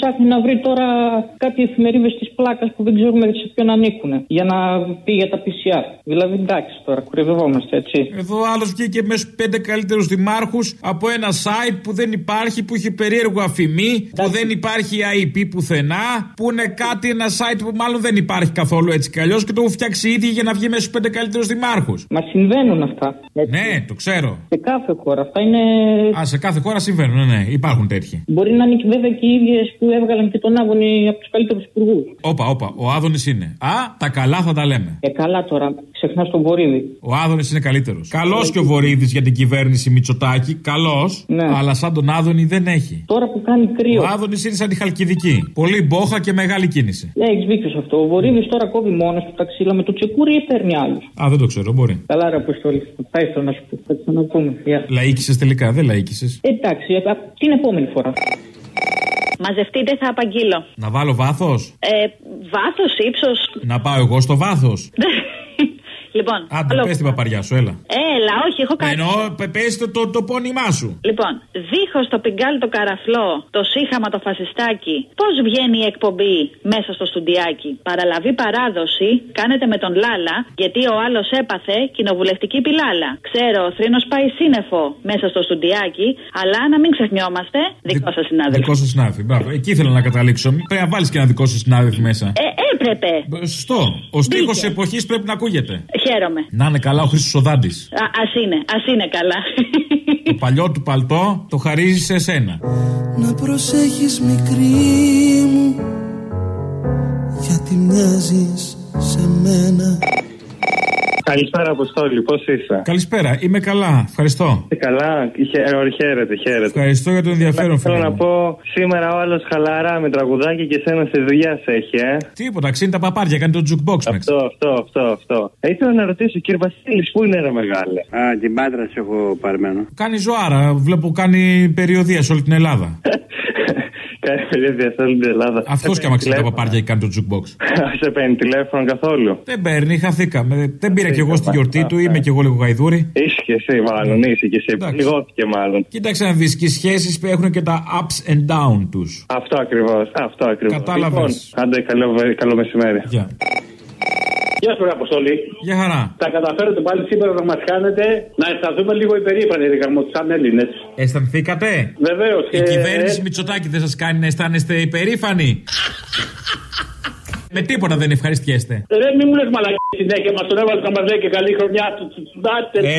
Και ψάχνει να βρει τώρα κάτι εφημερίδες της πλάκας που δεν ξέρουμε σε ποιον ανήκουν. Για να πει για τα PCR. Δηλαδή, εντάξει τώρα, κουρευόμαστε, έτσι. Εδώ άλλος βγήκε μες στου πέντε καλύτερους δημάρχους από ένα site που δεν υπάρχει, που έχει περίεργο αφημί, που δεν υπάρχει IP πουθενά, που είναι κάτι, ένα site που μάλλον δεν υπάρχει καθόλου έτσι κι αλλιώς και το έχουν φτιάξει οι ίδιοι για να βγει μέσα στου πέντε καλύτερους δημάρχους. Μα συμβαίνουν αυτά. Ναι, το ξέρω. Σε κάθε χώρα. Αυτά είναι. Α, σε κάθε χώρα συμβαίνουν, ναι, ναι, υπάρχουν τέτοιοι. Μπορεί να είναι και βέβαια και οι ίδιες που έβγαλαν και τον Άβωνη από τους καλύτερους υπουργούς. Όπα, όπα, ο Άδωνης είναι. Α, τα καλά θα τα λέμε. Ε, καλά τώρα, ξεχνάς τον Βορύδη. Ο Άδωνης είναι καλύτερος. Καλός και ο Βορύδης για την κυβέρνηση Μητσοτάκη. Καλός. Αλλά σαν τον Άδωνη δεν έχει. Τώρα που κάνει κρύο. Ο Άδωνης είναι σαν τη Χαλκιδική. Πολύ μπόχα και μεγάλη κίνηση. Ναι, έχεις δίκιο σε αυτό. Ο Βορύδης τώρα κόβει μόνος του τα ξύλα με το τσεκούρι ή παίρνει άλλους. Α, δεν το ξέρω, μπορεί. Καλά, ρε Αποστόλη. Θα ήθελα να σου πω. Θα ξαναπούμε. Γεια. Λαίκησε τελικά, δεν λαίκησε. Εντάξει, ε, την επόμενη φορά. Μαζευτείτε, θα απαγγείλω. Να βάλω βάθος; Ε, βάθος, ύψος. Να πάω εγώ στο βάθος; λοιπόν. Άντε, άλλο- πες την παπαριά σου, έλα. Έλα, όχι, έχω κάτι. Εννοώ, πες το, το, το πόνημά σου. Λοιπόν, δίχως το πιγκάλι το καραφλό, το σύχαμα το φασιστάκι, πώς βγαίνει η εκπομπή μέσα στο στουντιάκι; Παραλαβή παράδοση κάνετε με τον Λάλα, γιατί ο άλλος έπαθε κοινοβουλευτική πιλάλα. Ξέρω, ο Θρήνος πάει σύννεφο μέσα στο στουντιάκι, αλλά να μην ξεχνιόμαστε, δικό σας συνάδελφο. Δικό σας συνάδελφο. Μπράβο. Εκεί ήθελα να καταλήξω. Πρέπει να βάλεις και ένα δικό σας συνάδελφο μέσα. Ε, έπρεπε. Ε, Σωστό. Ο στίχος εποχής πρέπει να ακούγεται. Χαίρομαι. Να είναι καλά ο Χρήστος ο Δάντης. Α ας είναι, ας είναι καλά. Το παλιό του παλτό το χαρίζει σε εσένα. Να προσέχεις μικρή μου Γιατί μοιάζεις σε μένα Καλησπέρα, Αποστόλη, πώς είσαι; Καλησπέρα, είμαι καλά. Ευχαριστώ. Είσαι καλά, Χαι- ε, χαίρετε, χαίρετε. Ευχαριστώ για το ενδιαφέρον, Θέλω φίλε. να μου. πω, σήμερα ο άλλο χαλαρά με τραγουδάκι και σένα σε δουλειά σε έχει, ε. Τίποτα, ξύνει τα παπάρια, κάνει το jukebox μέσα. Αυτό, αυτό, αυτό, αυτό. Ε, ήθελα να ρωτήσω, κύριε Βασίλης, πού είναι ρε μεγάλε; Α, την πάντρα σου έχω παρμένο. Κάνει ζωάρα. Βλέπω κάνει περιοδία σε όλη την Ελλάδα. Κάνει παιδιά σε όλη την Ελλάδα. Αυτός και άμα ξύνει τα παπάρια και κάνει το jukebox. Σε παίρνει τηλέφωνο καθόλου. Δεν παίρνει, χαθήκαμε. Δεν πήρα κι εγώ στη γιορτή του, είμαι κι εγώ λίγο γαϊδούρη. Είσαι και εσύ, μάλλον, είσαι και εσύ. Πληγώθηκε μάλλον. Κοίταξε να δεις και οι σχέσεις έχουν και τα ups and down τους. Αυτό ακριβώς. Αυτό ακριβώς. Κατάλαβες. Λοιπόν, άντε, καλό, καλό μεσημέρι. Γεια σου, ρε Αποστολή. Για χαρά. Τα καταφέρετε πάλι σήμερα να μας κάνετε να αισθανθούμε λίγο υπερήφανοι, ρε γαμώ, σαν Έλληνες. Αισθανθήκατε; Βεβαίως. Η κυβέρνηση Μητσοτάκη δεν σας κάνει να αισθάνεστε υπερήφανοι; Με τίποτα δεν ευχαριστιέστε. Ρε, μη μου λες μαλακή συνέχεια, μας τον έβαλε να μας λέει και καλή χρονιά του.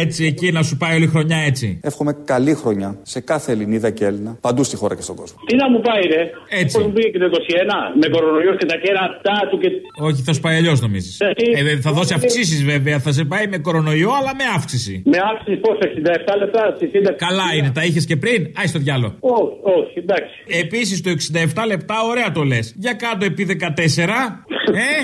Έτσι, εκεί να σου πάει όλη χρονιά έτσι. Εύχομαι καλή χρονιά σε κάθε Ελληνίδα και Έλληνα, παντού στη χώρα και στον κόσμο. Τι να μου πάει, ρε; Έτσι. Πώς μου πήγε και το 21, με κορονοϊός και τα κέρατά του και. Όχι, θα σου πάει αλλιώς νομίζεις. Ε, τι- Ε, θα δώσει αυξήσεις βέβαια. Θα σε πάει με κορονοϊό, αλλά με αύξηση. Με αύξηση πώς, 67 λεπτά στη σύνταξη. Καλά είναι, τα είχες και πριν; Άι στο διάλο. Όχι, όχι, εντάξει. Επίσης το 67 λεπτά, ωραία το λες. Για κάτω επί 14. Ε,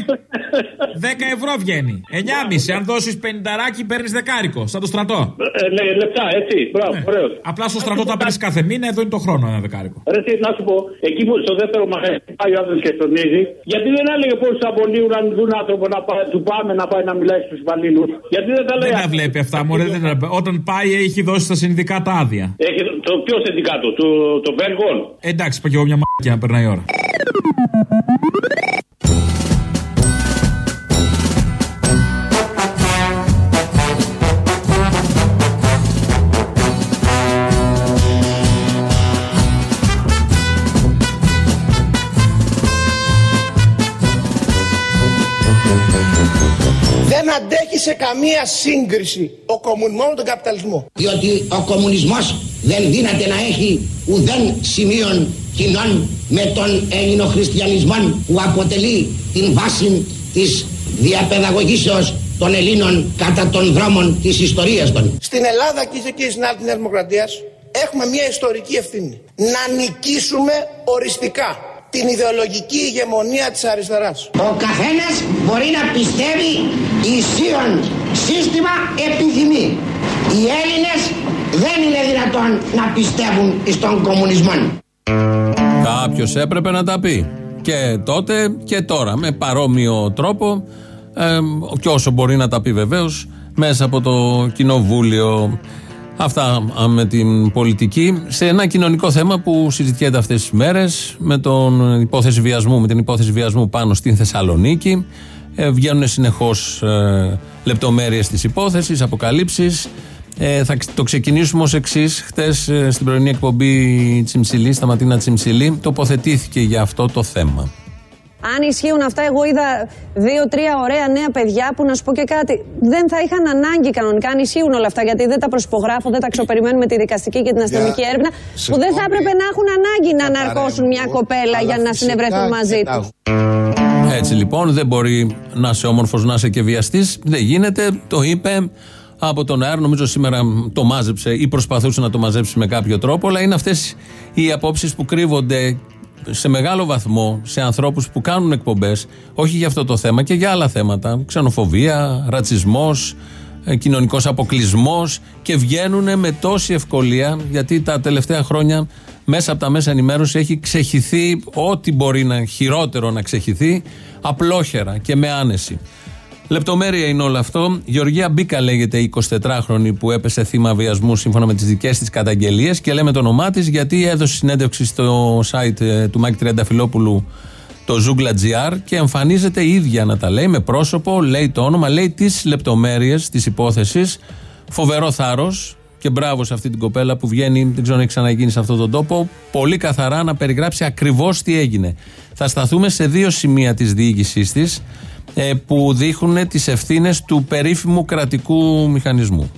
10 ευρώ βγαίνει. 9,5. Αν δώσεις 50 παίρνεις δεκάρικο. Σαν το στρατό. Ε, λε- λεπτά, έτσι. Μπράβο, ωραίος. Απλά στο στρατό τα παίρνεις κάθε μήνα, εδώ είναι το χρόνο ένα δεκάρικο. Ρε, τι, να σου πω, εκεί που στο δεύτερο μαγαζί πάει ο άνθρωπο και στονίζει, γιατί δεν έλεγε πόσους απολύουν αν δουν άνθρωπο να πάει, του πάμε να πάει να μιλάει στους υπαλλήλους. Γιατί δεν τα λέει. Δεν τα βλέπει αυτά, μωρέ, δεν τα... Όταν πάει, έχει δώσει στα συνδικάτα άδεια. Έχει το, το ποιο συνδικάτο, το, το Βέργον. Εντάξει, είπα και εγώ μια μάκια να περνάει η ώρα. Σε καμία σύγκριση ο κομμουνισμός με τον καπιταλισμό. Διότι ο κομμουνισμός δεν δύναται να έχει ουδέν σημείων κοινών με τον ελληνοχριστιανισμό που αποτελεί την βάση της διαπαιδαγωγήσεως των Ελλήνων κατά των δρόμων της ιστορίας των. Στην Ελλάδα και σε εκεί στην άλλη της Νέας Δημοκρατίας έχουμε μια ιστορική ευθύνη. Να νικήσουμε οριστικά την ιδεολογική ηγεμονία της αριστεράς. Ο καθένας μπορεί να πιστεύει ισχύον σύστημα επιθυμεί. Οι Έλληνες δεν είναι δυνατόν να πιστεύουν στον κομμουνισμό. Κάποιος έπρεπε να τα πει. Και τότε και τώρα. Με παρόμοιο τρόπο. Ε, και όσο μπορεί να τα πει βεβαίως μέσα από το κοινοβούλιο. Αυτά α, με την πολιτική. Σε ένα κοινωνικό θέμα που συζητιέται αυτές τις μέρες με, τον υπόθεση βιασμού, με την υπόθεση βιασμού πάνω στην Θεσσαλονίκη. Ε, βγαίνουν συνεχώς ε, λεπτομέρειες της υπόθεσης, αποκαλύψεις. Ε, θα ξ- το ξεκινήσουμε ως εξής. Χτες στην πρωινή εκπομπή Τσιμψιλή, στα ματίνα Τσιμψιλή, τοποθετήθηκε για αυτό το θέμα. Αν ισχύουν αυτά, εγώ είδα δύο-τρία ωραία νέα παιδιά που να σου πω και κάτι. Δεν θα είχαν ανάγκη κανονικά αν ισχύουν όλα αυτά, γιατί δεν τα προσυπογράφω, δεν τα ξοπεριμένουν με τη δικαστική και την αστυνομική έρευνα, που δεν θα έπρεπε να έχουν ανάγκη να αναρκώσουν μια κοπέλα για να συνευρεθούν μαζί τους. Έτσι λοιπόν, δεν μπορεί να είσαι όμορφος, να είσαι και βιαστής. Δεν γίνεται. Το είπε από τον αέρα. Νομίζω σήμερα το μάζεψε ή προσπαθούσε να το μαζέψει με κάποιο τρόπο. Αλλά είναι αυτές οι απόψεις που κρύβονται σε μεγάλο βαθμό σε ανθρώπους που κάνουν εκπομπές, όχι για αυτό το θέμα και για άλλα θέματα. Ξενοφοβία, ρατσισμός, κοινωνικός αποκλεισμός και βγαίνουν με τόση ευκολία γιατί τα τελευταία χρόνια μέσα από τα μέσα ενημέρωση έχει ξεχυθεί ό,τι μπορεί να χειρότερο να ξεχυθεί απλόχερα και με άνεση. Λεπτομέρεια είναι όλο αυτό. Γεωργία Μπίκα λέγεται η 24χρονη που έπεσε θύμα βιασμού σύμφωνα με τις δικές της καταγγελίες και λέμε το όνομά της γιατί έδωσε συνέντευξη στο site ε, του Μάκη Τριανταφυλόπουλου το Zoogla.gr και εμφανίζεται η ίδια να τα λέει με πρόσωπο, λέει το όνομα, λέει τις λεπτομέρειες της υπόθεσης. Φοβερό θάρρος και μπράβο σε αυτή την κοπέλα που βγαίνει, δεν ξέρω αν έχει ξαναγίνει σε αυτόν τον τόπο, πολύ καθαρά να περιγράψει ακριβώς τι έγινε. Θα σταθούμε σε δύο σημεία της διοίκησής της ε, που δείχνουν τις ευθύνες του περίφημου κρατικού μηχανισμού.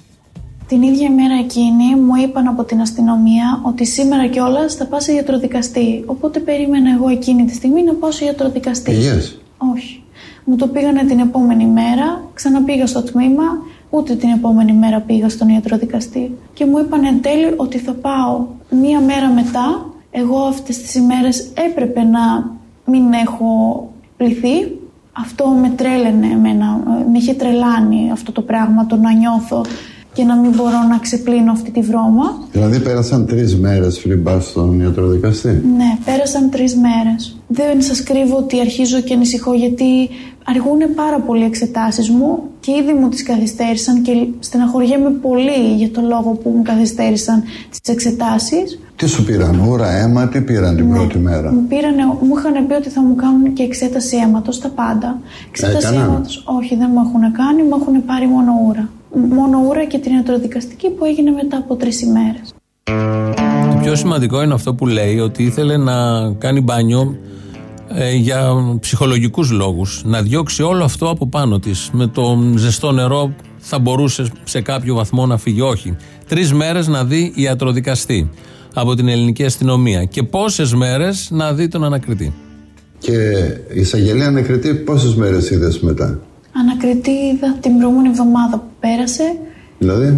Την ίδια μέρα εκείνη μου είπαν από την αστυνομία ότι σήμερα κιόλας θα πάω σε γιατροδικαστή. Οπότε περίμενα εγώ εκείνη τη στιγμή να πάω σε γιατροδικαστή. Πήγες; Όχι. Μου το πήγανε την επόμενη μέρα, ξαναπήγα στο τμήμα, ούτε την επόμενη μέρα πήγα στον ιατροδικαστή. Και μου είπαν εν τέλει ότι θα πάω μία μέρα μετά. Εγώ αυτές τις ημέρες έπρεπε να μην έχω πληθεί. Αυτό με τρέλαινε εμένα, με είχε τρελάνει αυτό το πράγμα, το να νιώθω και να μην μπορώ να ξεπλύνω αυτή τη βρώμα. Δηλαδή πέρασαν τρεις μέρες πριν πα στον ιατροδικαστή; Ναι, πέρασαν τρεις μέρες. Δεν σας κρύβω ότι αρχίζω και ανησυχώ γιατί αργούν πάρα πολύ οι εξετάσεις μου και Και ήδη μου τις καθυστέρησαν και στεναχωριέμαι πολύ για το λόγο που μου καθυστέρησαν τις εξετάσεις. Τι σου πήραν, ούρα, αίμα, τι πήραν την πρώτη μέρα; Μου, πήρανε, μου είχαν πει ότι θα μου κάνουν και εξέταση αίματος, τα πάντα. Εξέταση Έκαναν; αίματος, όχι δεν μου έχουν κάνει, μου έχουν πάρει μόνο ούρα. Μόνο ούρα και την ιατροδικαστική που έγινε μετά από τρεις ημέρες. Το πιο σημαντικό είναι αυτό που λέει ότι ήθελε να κάνει μπάνιο ε, για ψυχολογικούς λόγους. Να διώξει όλο αυτό από πάνω της. Με το ζεστό νερό θα μπορούσε σε κάποιο βαθμό να φύγει. Όχι. Τρεις μέρες να δει ιατροδικαστή από την ελληνική αστυνομία. Και πόσες μέρες να δει τον ανακριτή. Και η εισαγγελέα ανακριτή πόσες μέρες είδες μετά; Ανακριτή είδα την προηγούμενη εβδομάδα που πέρασε. Δηλαδή, Ε,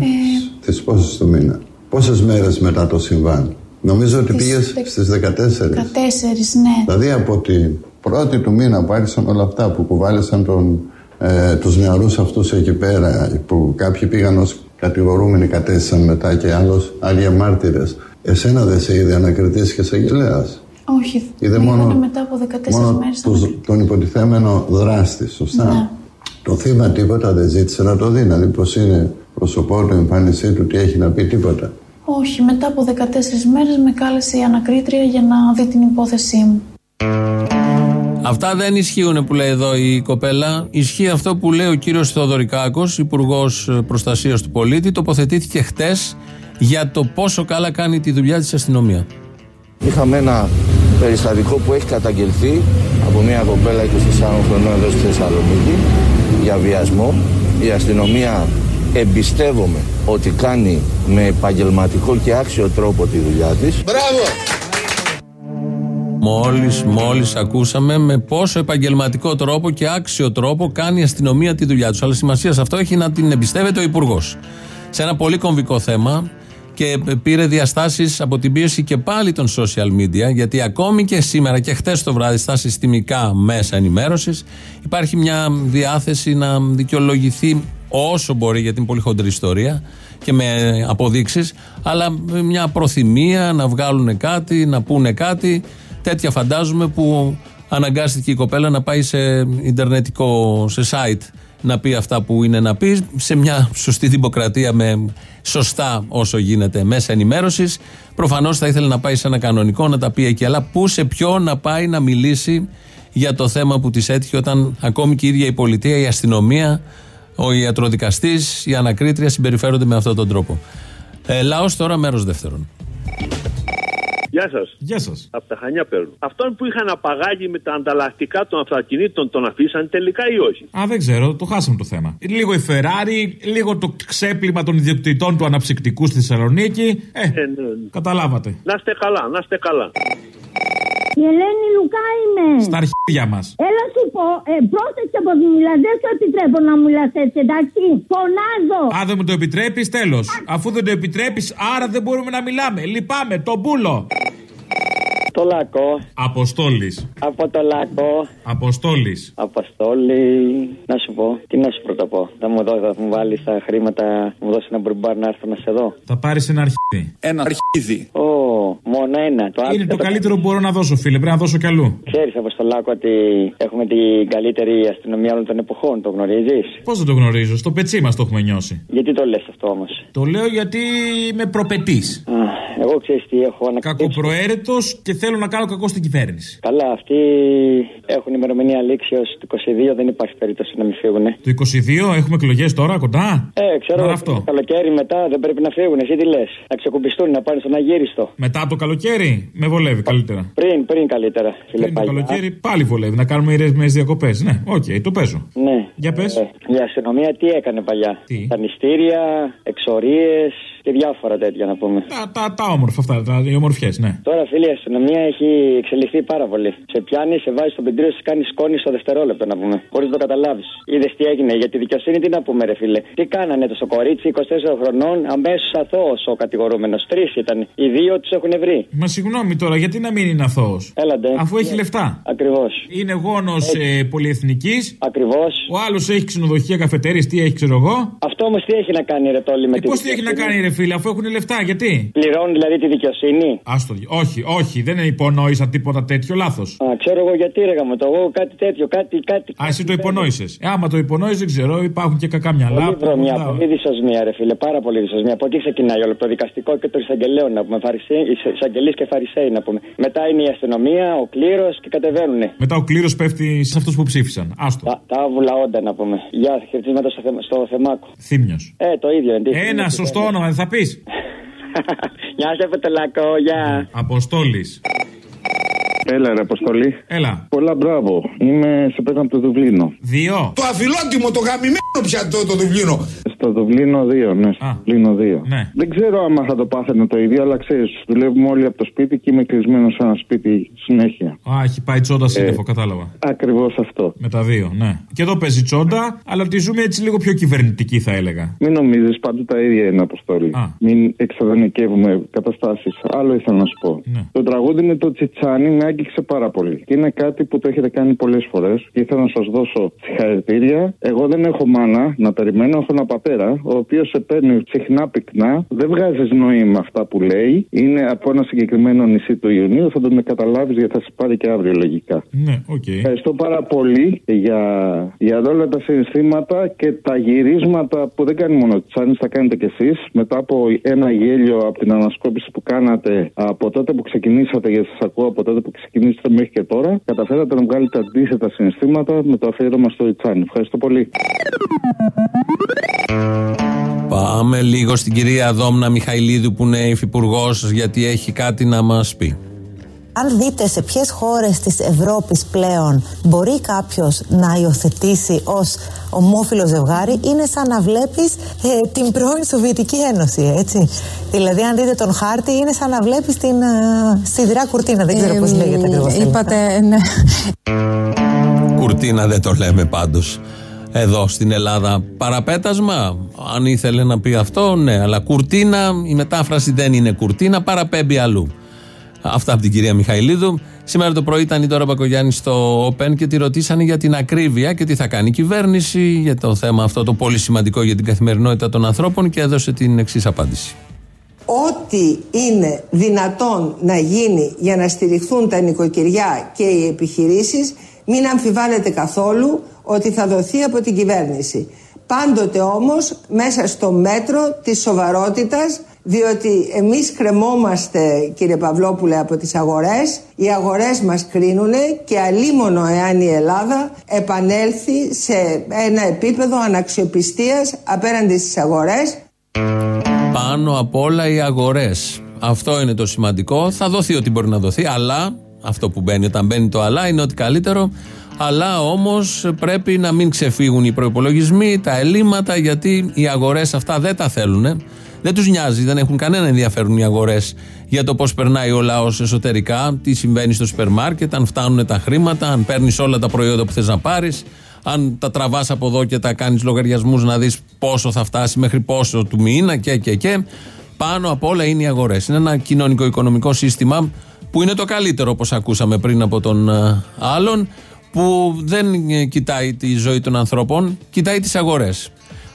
τις πόσες το μήνα; Πόσες μέρες μετά το συμβάν; Νομίζω ότι Τις πήγες δεκ- στις 14. 14, ναι. Δηλαδή από την πρώτη του μήνα που άρχισαν όλα αυτά που κουβάλισαν τον, ε, τους νεαρούς αυτούς εκεί πέρα που κάποιοι πήγαν ως κατηγορούμενοι κατέστησαν μετά και άλλος, άλλοι μάρτυρες. Εσένα δεν σε είδε ανακριτής και εισαγγελέας. Όχι, Είδε με μόνο- είδανε μετά από 14 Μόνο μέρες. τους, τον υποτιθέμενο δράστη, σωστά; Ναι. Το θύμα τίποτα δεν ζήτησε να το δει, να δει πως είναι προσωπό του, εμφάνισή του, τι έχει να πει, τίποτα. Όχι, μετά από 14 μέρες με κάλεσε η ανακρίτρια για να δει την υπόθεσή μου. Αυτά δεν ισχύουν που λέει εδώ η κοπέλα. Ισχύει αυτό που λέει ο κύριος Θεοδωρικάκος, Υπουργός Προστασίας του Πολίτη. Τοποθετήθηκε χτες για το πόσο καλά κάνει τη δουλειά της αστυνομία. Είχαμε ένα περιστατικό που έχει καταγγελθεί από μια κοπέλα 24 χρονών εδώ στη Θεσσαλονίκη για βιασμό. Η αστυνομία εμπιστεύομαι ότι κάνει με επαγγελματικό και άξιο τρόπο τη δουλειά της. Μπράβο! Μόλις, μόλις ακούσαμε με πόσο επαγγελματικό τρόπο και άξιο τρόπο κάνει η αστυνομία τη δουλειά τους. Αλλά σημασία σε αυτό έχει να την εμπιστεύεται ο Υπουργός. Σε ένα πολύ κομβικό θέμα και πήρε διαστάσεις από την πίεση και πάλι των social media, γιατί ακόμη και σήμερα και χτε το βράδυ στα συστημικά μέσα ενημέρωσης υπάρχει μια διάθεση να δικαιολογηθεί όσο μπορεί, γιατί είναι πολύ χοντρή ιστορία και με αποδείξεις αλλά μια προθυμία να βγάλουν κάτι, να πούνε κάτι. Τέτοια φαντάζομαι που αναγκάστηκε η κοπέλα να πάει σε ιντερνετικό, σε site να πει αυτά που είναι να πει σε μια σωστή δημοκρατία με σωστά όσο γίνεται μέσα ενημέρωσης. Προφανώς θα ήθελε να πάει σε ένα κανονικό να τα πει εκεί. Αλλά πού σε ποιο να πάει να μιλήσει για το θέμα που της έτυχε όταν ακόμη και η ίδια η πολιτεία, η αστυνομία, ο ιατροδικαστής, η ανακρίτρια συμπεριφέρονται με αυτόν τον τρόπο. Ε, Λαός τώρα, μέρος δεύτερον. Γεια σας. Γεια σας. Από τα Χανιά παίρνω. Αυτόν που είχαν απαγάγει με τα ανταλλακτικά των αυτοκινήτων τον αφήσαν τελικά ή όχι; Α, δεν ξέρω, το χάσαμε το θέμα. Λίγο η Ferrari, λίγο το ξέπλυμα των ιδιοκτητών του αναψυκτικού στη Θεσσαλονίκη. Ε, καταλάβατε. Να είστε καλά, να είστε καλά. Η Ελένη Λουκά είμαι. Στα αρχίδια μας. Έλα σου πω, ε, πρόσεξε πως μιλάς, δεν σου επιτρέπω να μιλάς έτσι, εντάξει. Φωνάζω. Α, δεν μου το επιτρέπεις, τέλος. Αφού δεν το επιτρέπεις, άρα δεν μπορούμε να μιλάμε. Λυπάμαι, τον μπούλο. Το λακό. Αποστόλης. Από το λακό. Αποστόλης. Αποστόλη. Να σου πω, τι να σου πρώτα πω. Θα μου, δω, θα μου βάλεις τα χρήματα, θα μου δώσεις ένα μπουρμπάρ να έρθω να σε δω. Θα πάρεις ένα αρχίδι. Ένα αρχίδι. Ω, μόνο ένα. Το Είναι το καλύτερο που μπορώ να δώσω, φίλε. Πρέπει να δώσω κι αλλού. Ξέρεις από στο λάκκο ότι έχουμε την καλύτερη αστυνομία όλων των εποχών, το γνωρίζεις; Πώς δεν το γνωρίζω, στο πετσί μας το έχουμε νιώσει. Γιατί το λες αυτό όμως; Το λέω γιατί είμαι προπετής. Εγώ ξέρεις τι έχω ανακαλύψει. Κακοπροαίρετος και θέλω να κάνω κακό στην κυβέρνηση. Καλά, αυτοί έχουν ημερομηνία λήξεω του 22, δεν υπάρχει περίπτωση να μην φύγουν. Το 22 έχουμε εκλογές τώρα κοντά; Ε, ξέρω Τώρα αυτό. αυτό. Το καλοκαίρι μετά δεν πρέπει να φύγουν. Εσύ τι λες; Να ξεκουμπιστούν, να πάνε στον αγύριστο. Μετά από το καλοκαίρι με βολεύει καλύτερα. Πριν, πριν καλύτερα. Φίλε Πριν το Πάγια. καλοκαίρι πάλι βολεύει να κάνουμε ηρεσμένε διακοπές. Ναι, οκ, το παίζω. Ναι. Για πες. Η αστυνομία τι έκανε παλιά; Τα νηστήρια, εξορίες και διάφορα τέτοια να πούμε. Τα, τα, τα όμορφα αυτά, τα, οι ομορφιές, ναι. Τώρα φίλε, η αστυνομία έχει εξελιχθεί πάρα πολύ. Σε πιάνει, σε βάζει στο πεντρίο, σε κάνει σκόνη στο δευτερόλεπτο να πούμε. Χωρίς να το καταλάβεις. Είδες τι έγινε. Για τη δικαιοσύνη τι να πούμε, ρε φίλε. Τι κάνανε το στο κορίτσι 24 χρονών, αμέσως αθώος ο κατηγορούμενος. Τρεις ήταν. Οι δύο τους έχουν βρει. Μα συγγνώμη τώρα, γιατί να μην είναι αθώος; Έλαντε. Αφού έχει λεφτά. Ακριβώς. Είναι γόνος ε, πολυεθνικής. Ακριβώς. Ο άλλος έχει ξενοδοχεία, καφετέρειε, τι έχει, ξέρω εγώ. Αυτό Αυτό όμως τι έχει να κάνει ρε τόλι με τη Πώς τι έχει να κάνει, ρε φίλε, αφού έχουν λεφτά, γιατί; Πληρώνουν δηλαδή τη δικαιοσύνη; Άστο, όχι, όχι, δεν υπονόησα τίποτα τέτοιο, λάθος. Α, ξέρω εγώ γιατί ρε γαμώ το εγώ κάτι τέτοιο, κάτι, κάτι. Α, εσύ το υπονόησες. Ε, άμα το υπονόησες, δεν ξέρω, υπάρχουν και κακά μυαλά. Πολύ που βρωμιά, βοηθάω. πολύ δυσοσμία, ρε φίλε, πάρα πολύ δυσοσμία. Από εκεί ξεκινάει όλο το δικαστικό και το εισαγγελέο να πούμε. Εισαγγελεί και φαρισαίοι να πούμε. Μετά είναι η αστυνομία, ο κλήρος και κατεβαίνουνε. Μετά ο κλήρος πέφτει σε αυτούς που ψήφισαν. Άστο. Τα, τα άβουλα όντα να πούμε. Γεια, χαιρετίσματα στο, θεμα- στο θεμάκο. Θύμιος. Ε, το ίδιο εντύπωση. Ένα σωστό όνομα, δεν θα πεις; Γεια σε πετελακό, γεια. Αποστόλης. Έλα, ρε Αποστολή. Έλα. Πολλά μπράβο. Είμαι σε πέρα από το Δουβλίνο. Δύο. Το αφιλότιμο, το γαμημένο πια το, το Δουβλίνο. Στο Δουβλίνο 2, ναι. Στο Δουβλίνο 2. Ναι. Δεν ξέρω άμα θα το πάθαινε το ίδιο, αλλά ξέρεις, δουλεύουμε όλοι από το σπίτι και είμαι κλεισμένος σε ένα σπίτι συνέχεια. Α, έχει πάει τσόντα σύννεφο, κατάλαβα. Ακριβώς αυτό. Με τα δύο, ναι. Και εδώ παίζει τσόντα, αλλά τη ζούμε έτσι λίγο πιο κυβερνητική, θα έλεγα. Μην νομίζεις, παντού τα ίδια είναι Αποστόλη. Μην εξιδανικεύουμε καταστάσεις. Άλλο ήθελα να σου πω. Ναι. Το τραγούδι με το Τσιτσάνι με άγγιξε πάρα πολύ. Και είναι κάτι που το έχετε κάνει πολλές φορές. Και ήθελα να σας δώσω συγχαρητήρια. Εγώ δεν έχω μάνα να περιμένω, έχω ένα πατέρα, ο οποίος σε παίρνει συχνά πυκνά. Δεν βγάζεις νόημα αυτά που λέει. Είναι από ένα συγκεκριμένο νησί του Ιονίου. Θα τον καταλάβεις γιατί θα σε πάρει και αύριο λογικά. Ναι, οκ. Ευχαριστώ πάρα πολύ για, για όλα τα συναισθήματα και τα γυρίσματα που δεν κάνει μόνο ο Τσάνης, τα κάνετε κι εσείς. Μετά από ένα γέλιο από την ανασκόπηση που κάνατε από τότε που ξεκινήσατε, γιατί σας ακούω από τότε που ξεκινήσατε μέχρι και τώρα, καταφέρατε να βγάλετε αντίθετα συναισθήματα με το αφιέρωμα στο Ιτσάνι. Ευχαριστώ πολύ. Πάμε λίγο στην κυρία Δόμνα Μιχαηλίδου που είναι υφυπουργός γιατί έχει κάτι να μας πει. Αν δείτε σε ποιες χώρες της Ευρώπης πλέον μπορεί κάποιος να υιοθετήσει ως ομόφυλο ζευγάρι είναι σαν να βλέπεις ε, την πρώην Σοβιετική Ένωση, έτσι. Δηλαδή αν δείτε τον χάρτη είναι σαν να βλέπεις την ε, σιδηρά κουρτίνα, δεν ξέρω πώς λέγεται ακριβώς. Είπατε, ναι. Κουρτίνα δεν το λέμε πάντως. Εδώ στην Ελλάδα παραπέτασμα, αν ήθελε να πει αυτό, ναι, αλλά κουρτίνα, η μετάφραση δεν είναι κουρτίνα, παραπέμπει αλλού. Αυτά από την κυρία Μιχαηλίδου. Σήμερα το πρωί ήταν η Δώρα Μπακογιάννη στο Open και τη ρωτήσανε για την ακρίβεια και τι θα κάνει η κυβέρνηση για το θέμα αυτό το πολύ σημαντικό για την καθημερινότητα των ανθρώπων και έδωσε την εξής απάντηση. Ό,τι είναι δυνατόν να γίνει για να στηριχθούν τα νοικοκυριά και οι επιχειρήσεις μην αμφιβάλλετε καθόλου ότι θα δοθεί από την κυβέρνηση. Πάντοτε όμως μέσα στο μέτρο της σοβαρότητας διότι εμείς κρεμόμαστε κύριε Παυλόπουλε από τις αγορές οι αγορές μας κρίνουν και αλίμονο εάν η Ελλάδα επανέλθει σε ένα επίπεδο αναξιοπιστίας απέναντι στις αγορές Πάνω απ' όλα οι αγορές. Αυτό είναι το σημαντικό. Θα δοθεί ό,τι μπορεί να δοθεί, αλλά αυτό που μπαίνει όταν μπαίνει το αλλά είναι ότι καλύτερο. Αλλά όμως πρέπει να μην ξεφύγουν οι προπολογισμοί, τα ελλείμματα, γιατί οι αγορές αυτά δεν τα θέλουν. Δεν τους νοιάζει, δεν έχουν κανένα ενδιαφέρον οι αγορές για το πώς περνάει ο λαός εσωτερικά, τι συμβαίνει στο σούπερ μάρκετ, αν φτάνουν τα χρήματα, αν παίρνεις όλα τα προϊόντα που θες να πάρεις, αν τα τραβάς από εδώ και τα κάνεις λογαριασμούς να δεις πόσο θα φτάσει μέχρι πόσο του μήνα και και και. Πάνω απ' όλα είναι οι αγορές. Είναι ένα κοινωνικό-οικονομικό σύστημα που είναι το καλύτερο, όπως ακούσαμε πριν από τον ε, άλλον, που δεν ε, κοιτάει τη ζωή των ανθρώπων, κοιτάει τις αγορές.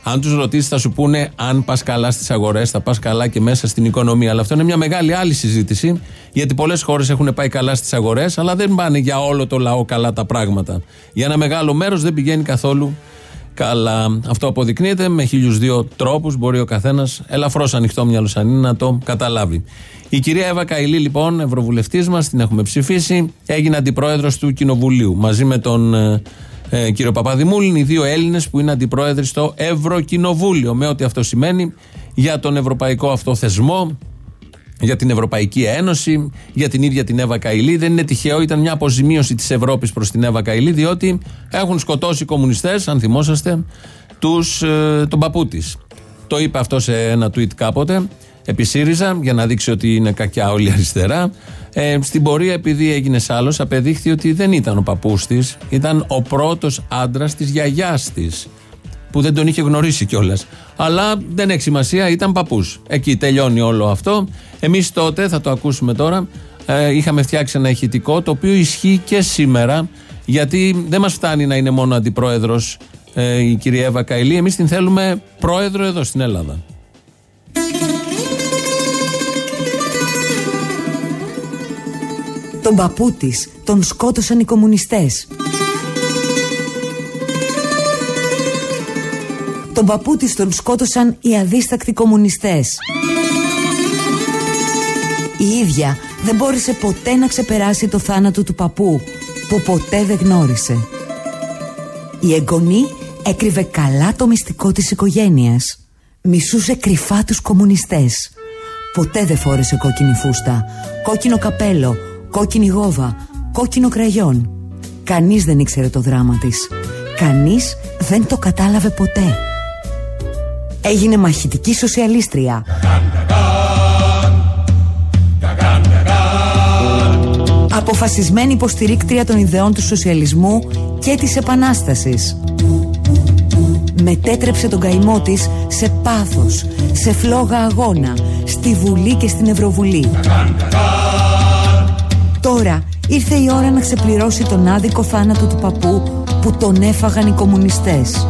Αν τους ρωτήσεις, θα σου πούνε αν πας καλά στις αγορές, θα πας καλά και μέσα στην οικονομία. Αλλά αυτό είναι μια μεγάλη άλλη συζήτηση, γιατί πολλές χώρες έχουν πάει καλά στις αγορές, αλλά δεν πάνε για όλο το λαό καλά τα πράγματα. Για ένα μεγάλο μέρος δεν πηγαίνει καθόλου καλά. Αυτό αποδεικνύεται με χίλιους δύο τρόπους. Μπορεί ο καθένας, ελαφρώς ανοιχτόμυαλο αν είναι, να το καταλάβει. Η κυρία Εύα Καηλή, λοιπόν, ευρωβουλευτής μας, την έχουμε ψηφίσει, έγινε αντιπρόεδρος του Κοινοβουλίου. Μαζί με τον ε, ε, κύριο Παπαδημούλη, είναι οι δύο Έλληνες που είναι αντιπρόεδροι στο Ευρωκοινοβούλιο. Με ό,τι αυτό σημαίνει για τον ευρωπαϊκό αυτό θεσμό, για την Ευρωπαϊκή Ένωση, για την ίδια την Εύα Καηλή. Δεν είναι τυχαίο, ήταν μια αποζημίωση της Ευρώπης προς την Εύα Καηλή, διότι έχουν σκοτώσει οι κομμουνιστές, αν θυμόσαστε, τους, ε, τον παππού της. Το είπε αυτό σε ένα tweet κάποτε, επί ΣΥΡΙΖΑ, για να δείξει ότι είναι κακιά όλη η αριστερά. Ε, στην πορεία, επειδή έγινε άλλο, απεδείχθη ότι δεν ήταν ο παππούς της, ήταν ο πρώτος άντρας της γιαγιάς της που δεν τον είχε γνωρίσει κιόλας. Αλλά δεν έχει σημασία, ήταν παππούς. Εκεί τελειώνει όλο αυτό. Εμείς τότε, θα το ακούσουμε τώρα, ε, είχαμε φτιάξει ένα ηχητικό το οποίο ισχύει και σήμερα, γιατί δεν μας φτάνει να είναι μόνο αντιπρόεδρος ε, η κυρία Εύα Καηλή. Εμείς την θέλουμε πρόεδρο εδώ στην Ελλάδα. Τον παππού της τον σκότωσαν οι κομμουνιστές. Τον παππού της τον σκότωσαν οι αδίστακτοι κομμουνιστές. Η ίδια δεν μπόρεσε ποτέ να ξεπεράσει το θάνατο του παππού που ποτέ δεν γνώρισε. Η εγγονή έκρυβε καλά το μυστικό της οικογένειας. Μισούσε κρυφά τους κομμουνιστές. Ποτέ δεν φόρεσε κόκκινη φούστα, κόκκινο καπέλο, κόκκινη γόβα, κόκκινο κραγιόν. Κανείς δεν ήξερε το δράμα της. Κανείς δεν το κατάλαβε ποτέ. Έγινε μαχητική σοσιαλίστρια. Αποφασισμένη υποστηρίκτρια των ιδεών του σοσιαλισμού και της επανάστασης. Μετέτρεψε τον καημό της σε πάθος, σε φλόγα αγώνα, στη Βουλή και στην Ευρωβουλή. Τώρα ήρθε η ώρα να ξεπληρώσει τον άδικο θάνατο του παππού που τον έφαγαν οι κομμουνιστές.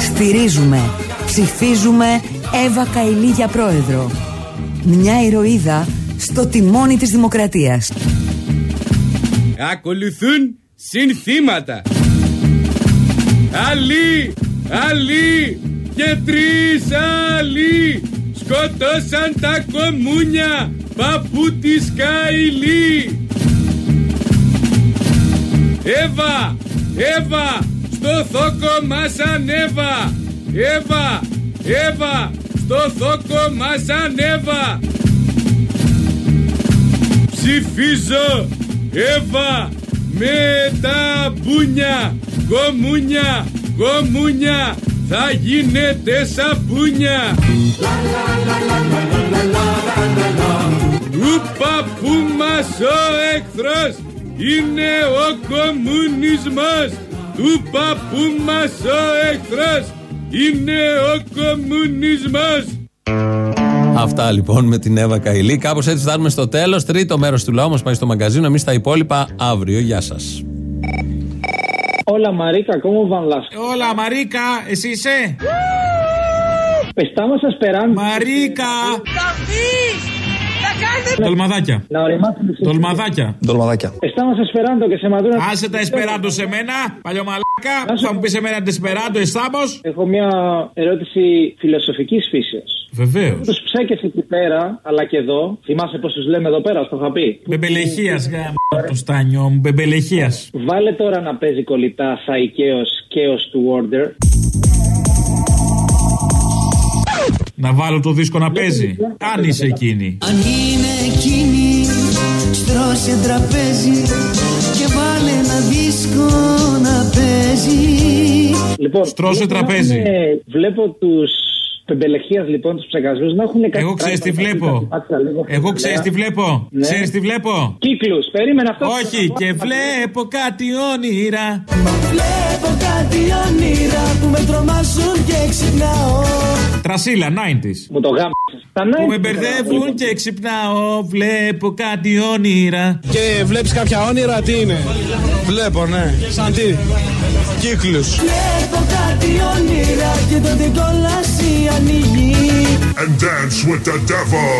Στηρίζουμε, ψηφίζουμε Εύα Καηλή για πρόεδρο. Μια ηρωίδα στο τιμόνι της δημοκρατίας. Ακολουθούν συνθήματα. Άλλοι, άλλοι και τρεις άλλοι σκοτώσαν τα κομμούνια παππού της Καηλή. Εύα, Εύα, στο θόκο μας ανέβα. Εύα, Εύα, στο θόκο μας ανέβα. Ψηφίζω, Εύα, με τα μπούνια, κομμούνια, κομμούνια, θα γίνετε σαπούνια. Του παππού μας ο εχθρός είναι ο κομμουνισμός του παππού μας ο εχθρός είναι ο κομμουνισμός Αυτά λοιπόν με την Εύα Καηλή. Κάπως έτσι φτάνουμε στο τέλος. Τρίτο μέρος του λαού μας πάει στο μαγκαζίνο. Εμείς τα υπόλοιπα αύριο. Γεια σας. Hola Marica, ¿cómo van las Hola Marica, ¿εσύ είσαι; Estamos esperando. Marica. Να- Τολμαδάκια. Να οριμάσουμε τις- Τολμαδάκια. Ντολμαδάκια. Estamos esperando que se maduren. Άσε τα εσπεράντο σε μένα, παλιωμαλάκα. Θα μου πεις εμένα εσπεράντο, εστάμο. Έχω μια ερώτηση φιλοσοφικής φύσεως. Βεβαίως. Του ψέκε εκεί πέρα, αλλά και εδώ. Θυμάσαι πώς τους λέμε εδώ πέρα, στο είχα πει. Μπεμπελεχίας, γάμο το στάνιο μου, μπεμπελεχίας. Βάλε τώρα να παίζει κολλητά Σαϊκαίο Chaos του Order. Να βάλω το δίσκο να παίζει. Αν είσαι εκείνη. Αν είναι εκείνη στρώσε τραπέζι και βάλε ένα δίσκο να παίζει Λοιπόν, Στρώσε βλέπω να τραπέζι. είναι- βλέπω τους πεμπελεχίας λοιπόν, τους ψεκασμούς να έχουν κάτι. Εγώ ξέρεις τι πράγματα βλέπω. που τα πάτησα λίγο Εγώ ξέρεις χαμηλά. τι βλέπω. Ναι. Ξέρεις τι βλέπω. Κύκλους, περίμενα αυτό. Όχι, και βλέπω κάτι όνειρα. Βλέπω κάτι όνειρα που με τρομάζουν και ξυπνάω Τρασίλα, 90s. Μου το γάμισες. Τα Που 90s με μπερδεύουν και ξυπνάω. Βλέπω κάτι όνειρα. Και βλέπεις κάποια όνειρα, τι είναι; Βλέπω, ναι. Σαν τι; Κύκλους. Βλέπω κάτι όνειρα και τότε κόλαση ανοίγει and dance with the devil.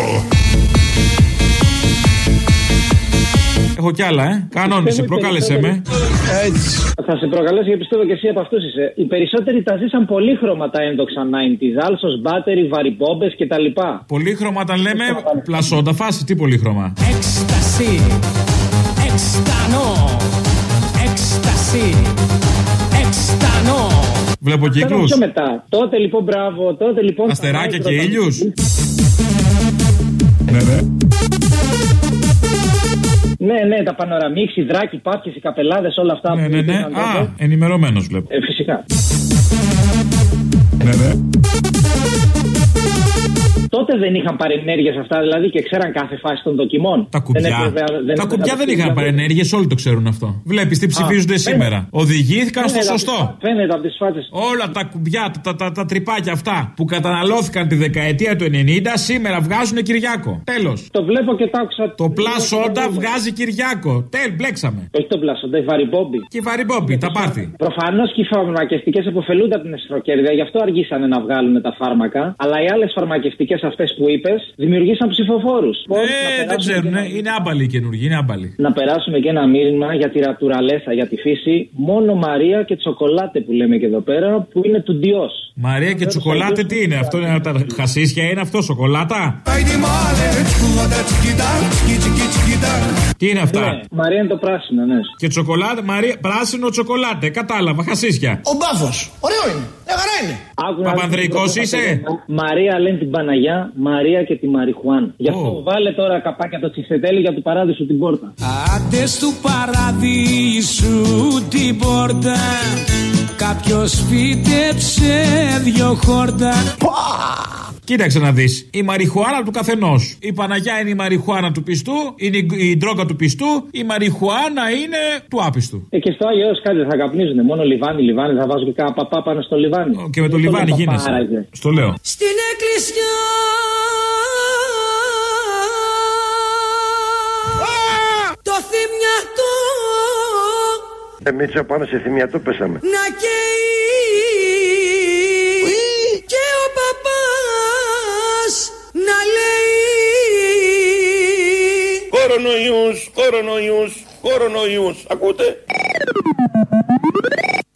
Έχω κι άλλα, ε. Κανόνισε, προκάλεσέ με. Έτσι. Θα σε προκαλέσω γιατί πιστεύω και εσύ από αυτούς είσαι. Οι περισσότεροι τα ζήσαν πολύχρωμα τα ένδοξα 90s. Άλσος, μπάτερι, βαριμπόμπες κτλ. Πολύχρωμα όταν λέμε πλασόντα φάση, τι πολύχρωμα. Έκσταση Εκστανό Έκσταση Εκστανό Βλέπω Αυτά ήταν κύκλου. πιο μετά. Τότε λοιπόν, μπράβο, τότε λοιπόν. Αστεράκια τα και Nitro, ήλιους. Ναι, ναι. Ναι, ναι, τα πανοραμίξ, οι δράκοι, πάπιε, οι καπελάδες, όλα αυτά Ναι, που ναι, ναι. υπήρχαν τότε. Α, ενημερωμένος βλέπω. Ε, φυσικά. Ναι, ναι. Τότε δεν είχαν παρενέργειε αυτά δηλαδή και ξέραν κάθε φάση των δοκιμών. Τα κουμπιά. Δεν έπρεπε- δεν τα έπρεπε κουμπιά να δεν το είχαν στείλουν. παρενέργειε, όλοι το ξέρουν αυτό. Βλέπεις τι ψηφίζονται φαίνεται. σήμερα. Οδηγήθηκαν στο Φαίνεται από σωστό. τις- Φαίνεται από τις φάτσε. Όλα τα κουμπιά, τα, τα, τα τρυπάκια αυτά που καταναλώθηκαν τη δεκαετία του 90 σήμερα βγάζουν Κυριάκο. Τέλος. Το βλέπω και το άκουσα. Το πλάσοντα βγάζει Κυριάκο. Τέλ, μπλέξαμε. Όχι το πλάσοντα, η βαριμπόμπη. Και η βαριμπόμπη, τα πάρτι. Προφανώς και οι φαρμακευτικές αποφελούνται από την εσχροκέρδεια, γι' αυτό αργήσανε να βγάλουν τα φάρμακα. Αλλά οι άλλες φαρμακευτικές αυτές που είπες δημιουργήσαν ψηφοφόρους. Ε, δεν ξέρουν. Είναι άμπαλοι οι καινούργοι, είναι άμπαλοι. Να περάσουμε και ένα μήνυμα για τη ρατουραλέσα, για τη φύση. Μόνο Μαρία και τσοκολάτε που λέμε και εδώ πέρα, που είναι του Ντιό. Μαρία και τσοκολάτε τι είναι, αυτό είναι τα χασίσια είναι αυτό, σοκολάτα; Τι είναι αυτά; Ναι, Μαρία είναι το πράσινο, ναι. Και τσοκολάτα, Μαρία, πράσινο τσοκολάτε, κατάλαβα, χασίσια. Ο μπάφος. Ωραίο είναι. Μια χαρά είναι. Παπανδρικός είσαι; Μαρία λένε την Παναγιά, Μαρία και τη Μαριχουάν. Γι' αυτό βάλε τώρα καπάκια το τσιφτετέλι για του παράδεισου την πόρτα. Άντες του παραδείσου την πόρτα Κάποιος φύτεψε δυο χόρτα Κοίταξε να δεις. Η μαριχουάνα του καθενός. Η Παναγιά είναι η μαριχουάνα του πιστού, είναι η- η ντρόκα του πιστού, η μαριχουάνα είναι του άπιστου. Ε, και στο Άγιο Έως κάτι δεν θα καπνίζουν. Μόνο λιβάνι, λιβάνι. Θα βάζω και κάνα παπά πάνω στο λιβάνι. Και με το Δεν λιβάνι λέω γίνεσαι. παπάραγε. Στο λέω. Στην εκκλησιά Το θυμιατό Εμείς πάνω σε θυμιατό πέσαμε. να καίει Και να λέει Κορονοϊούς, κορονοϊούς, κορονοϊούς. Ακούτε;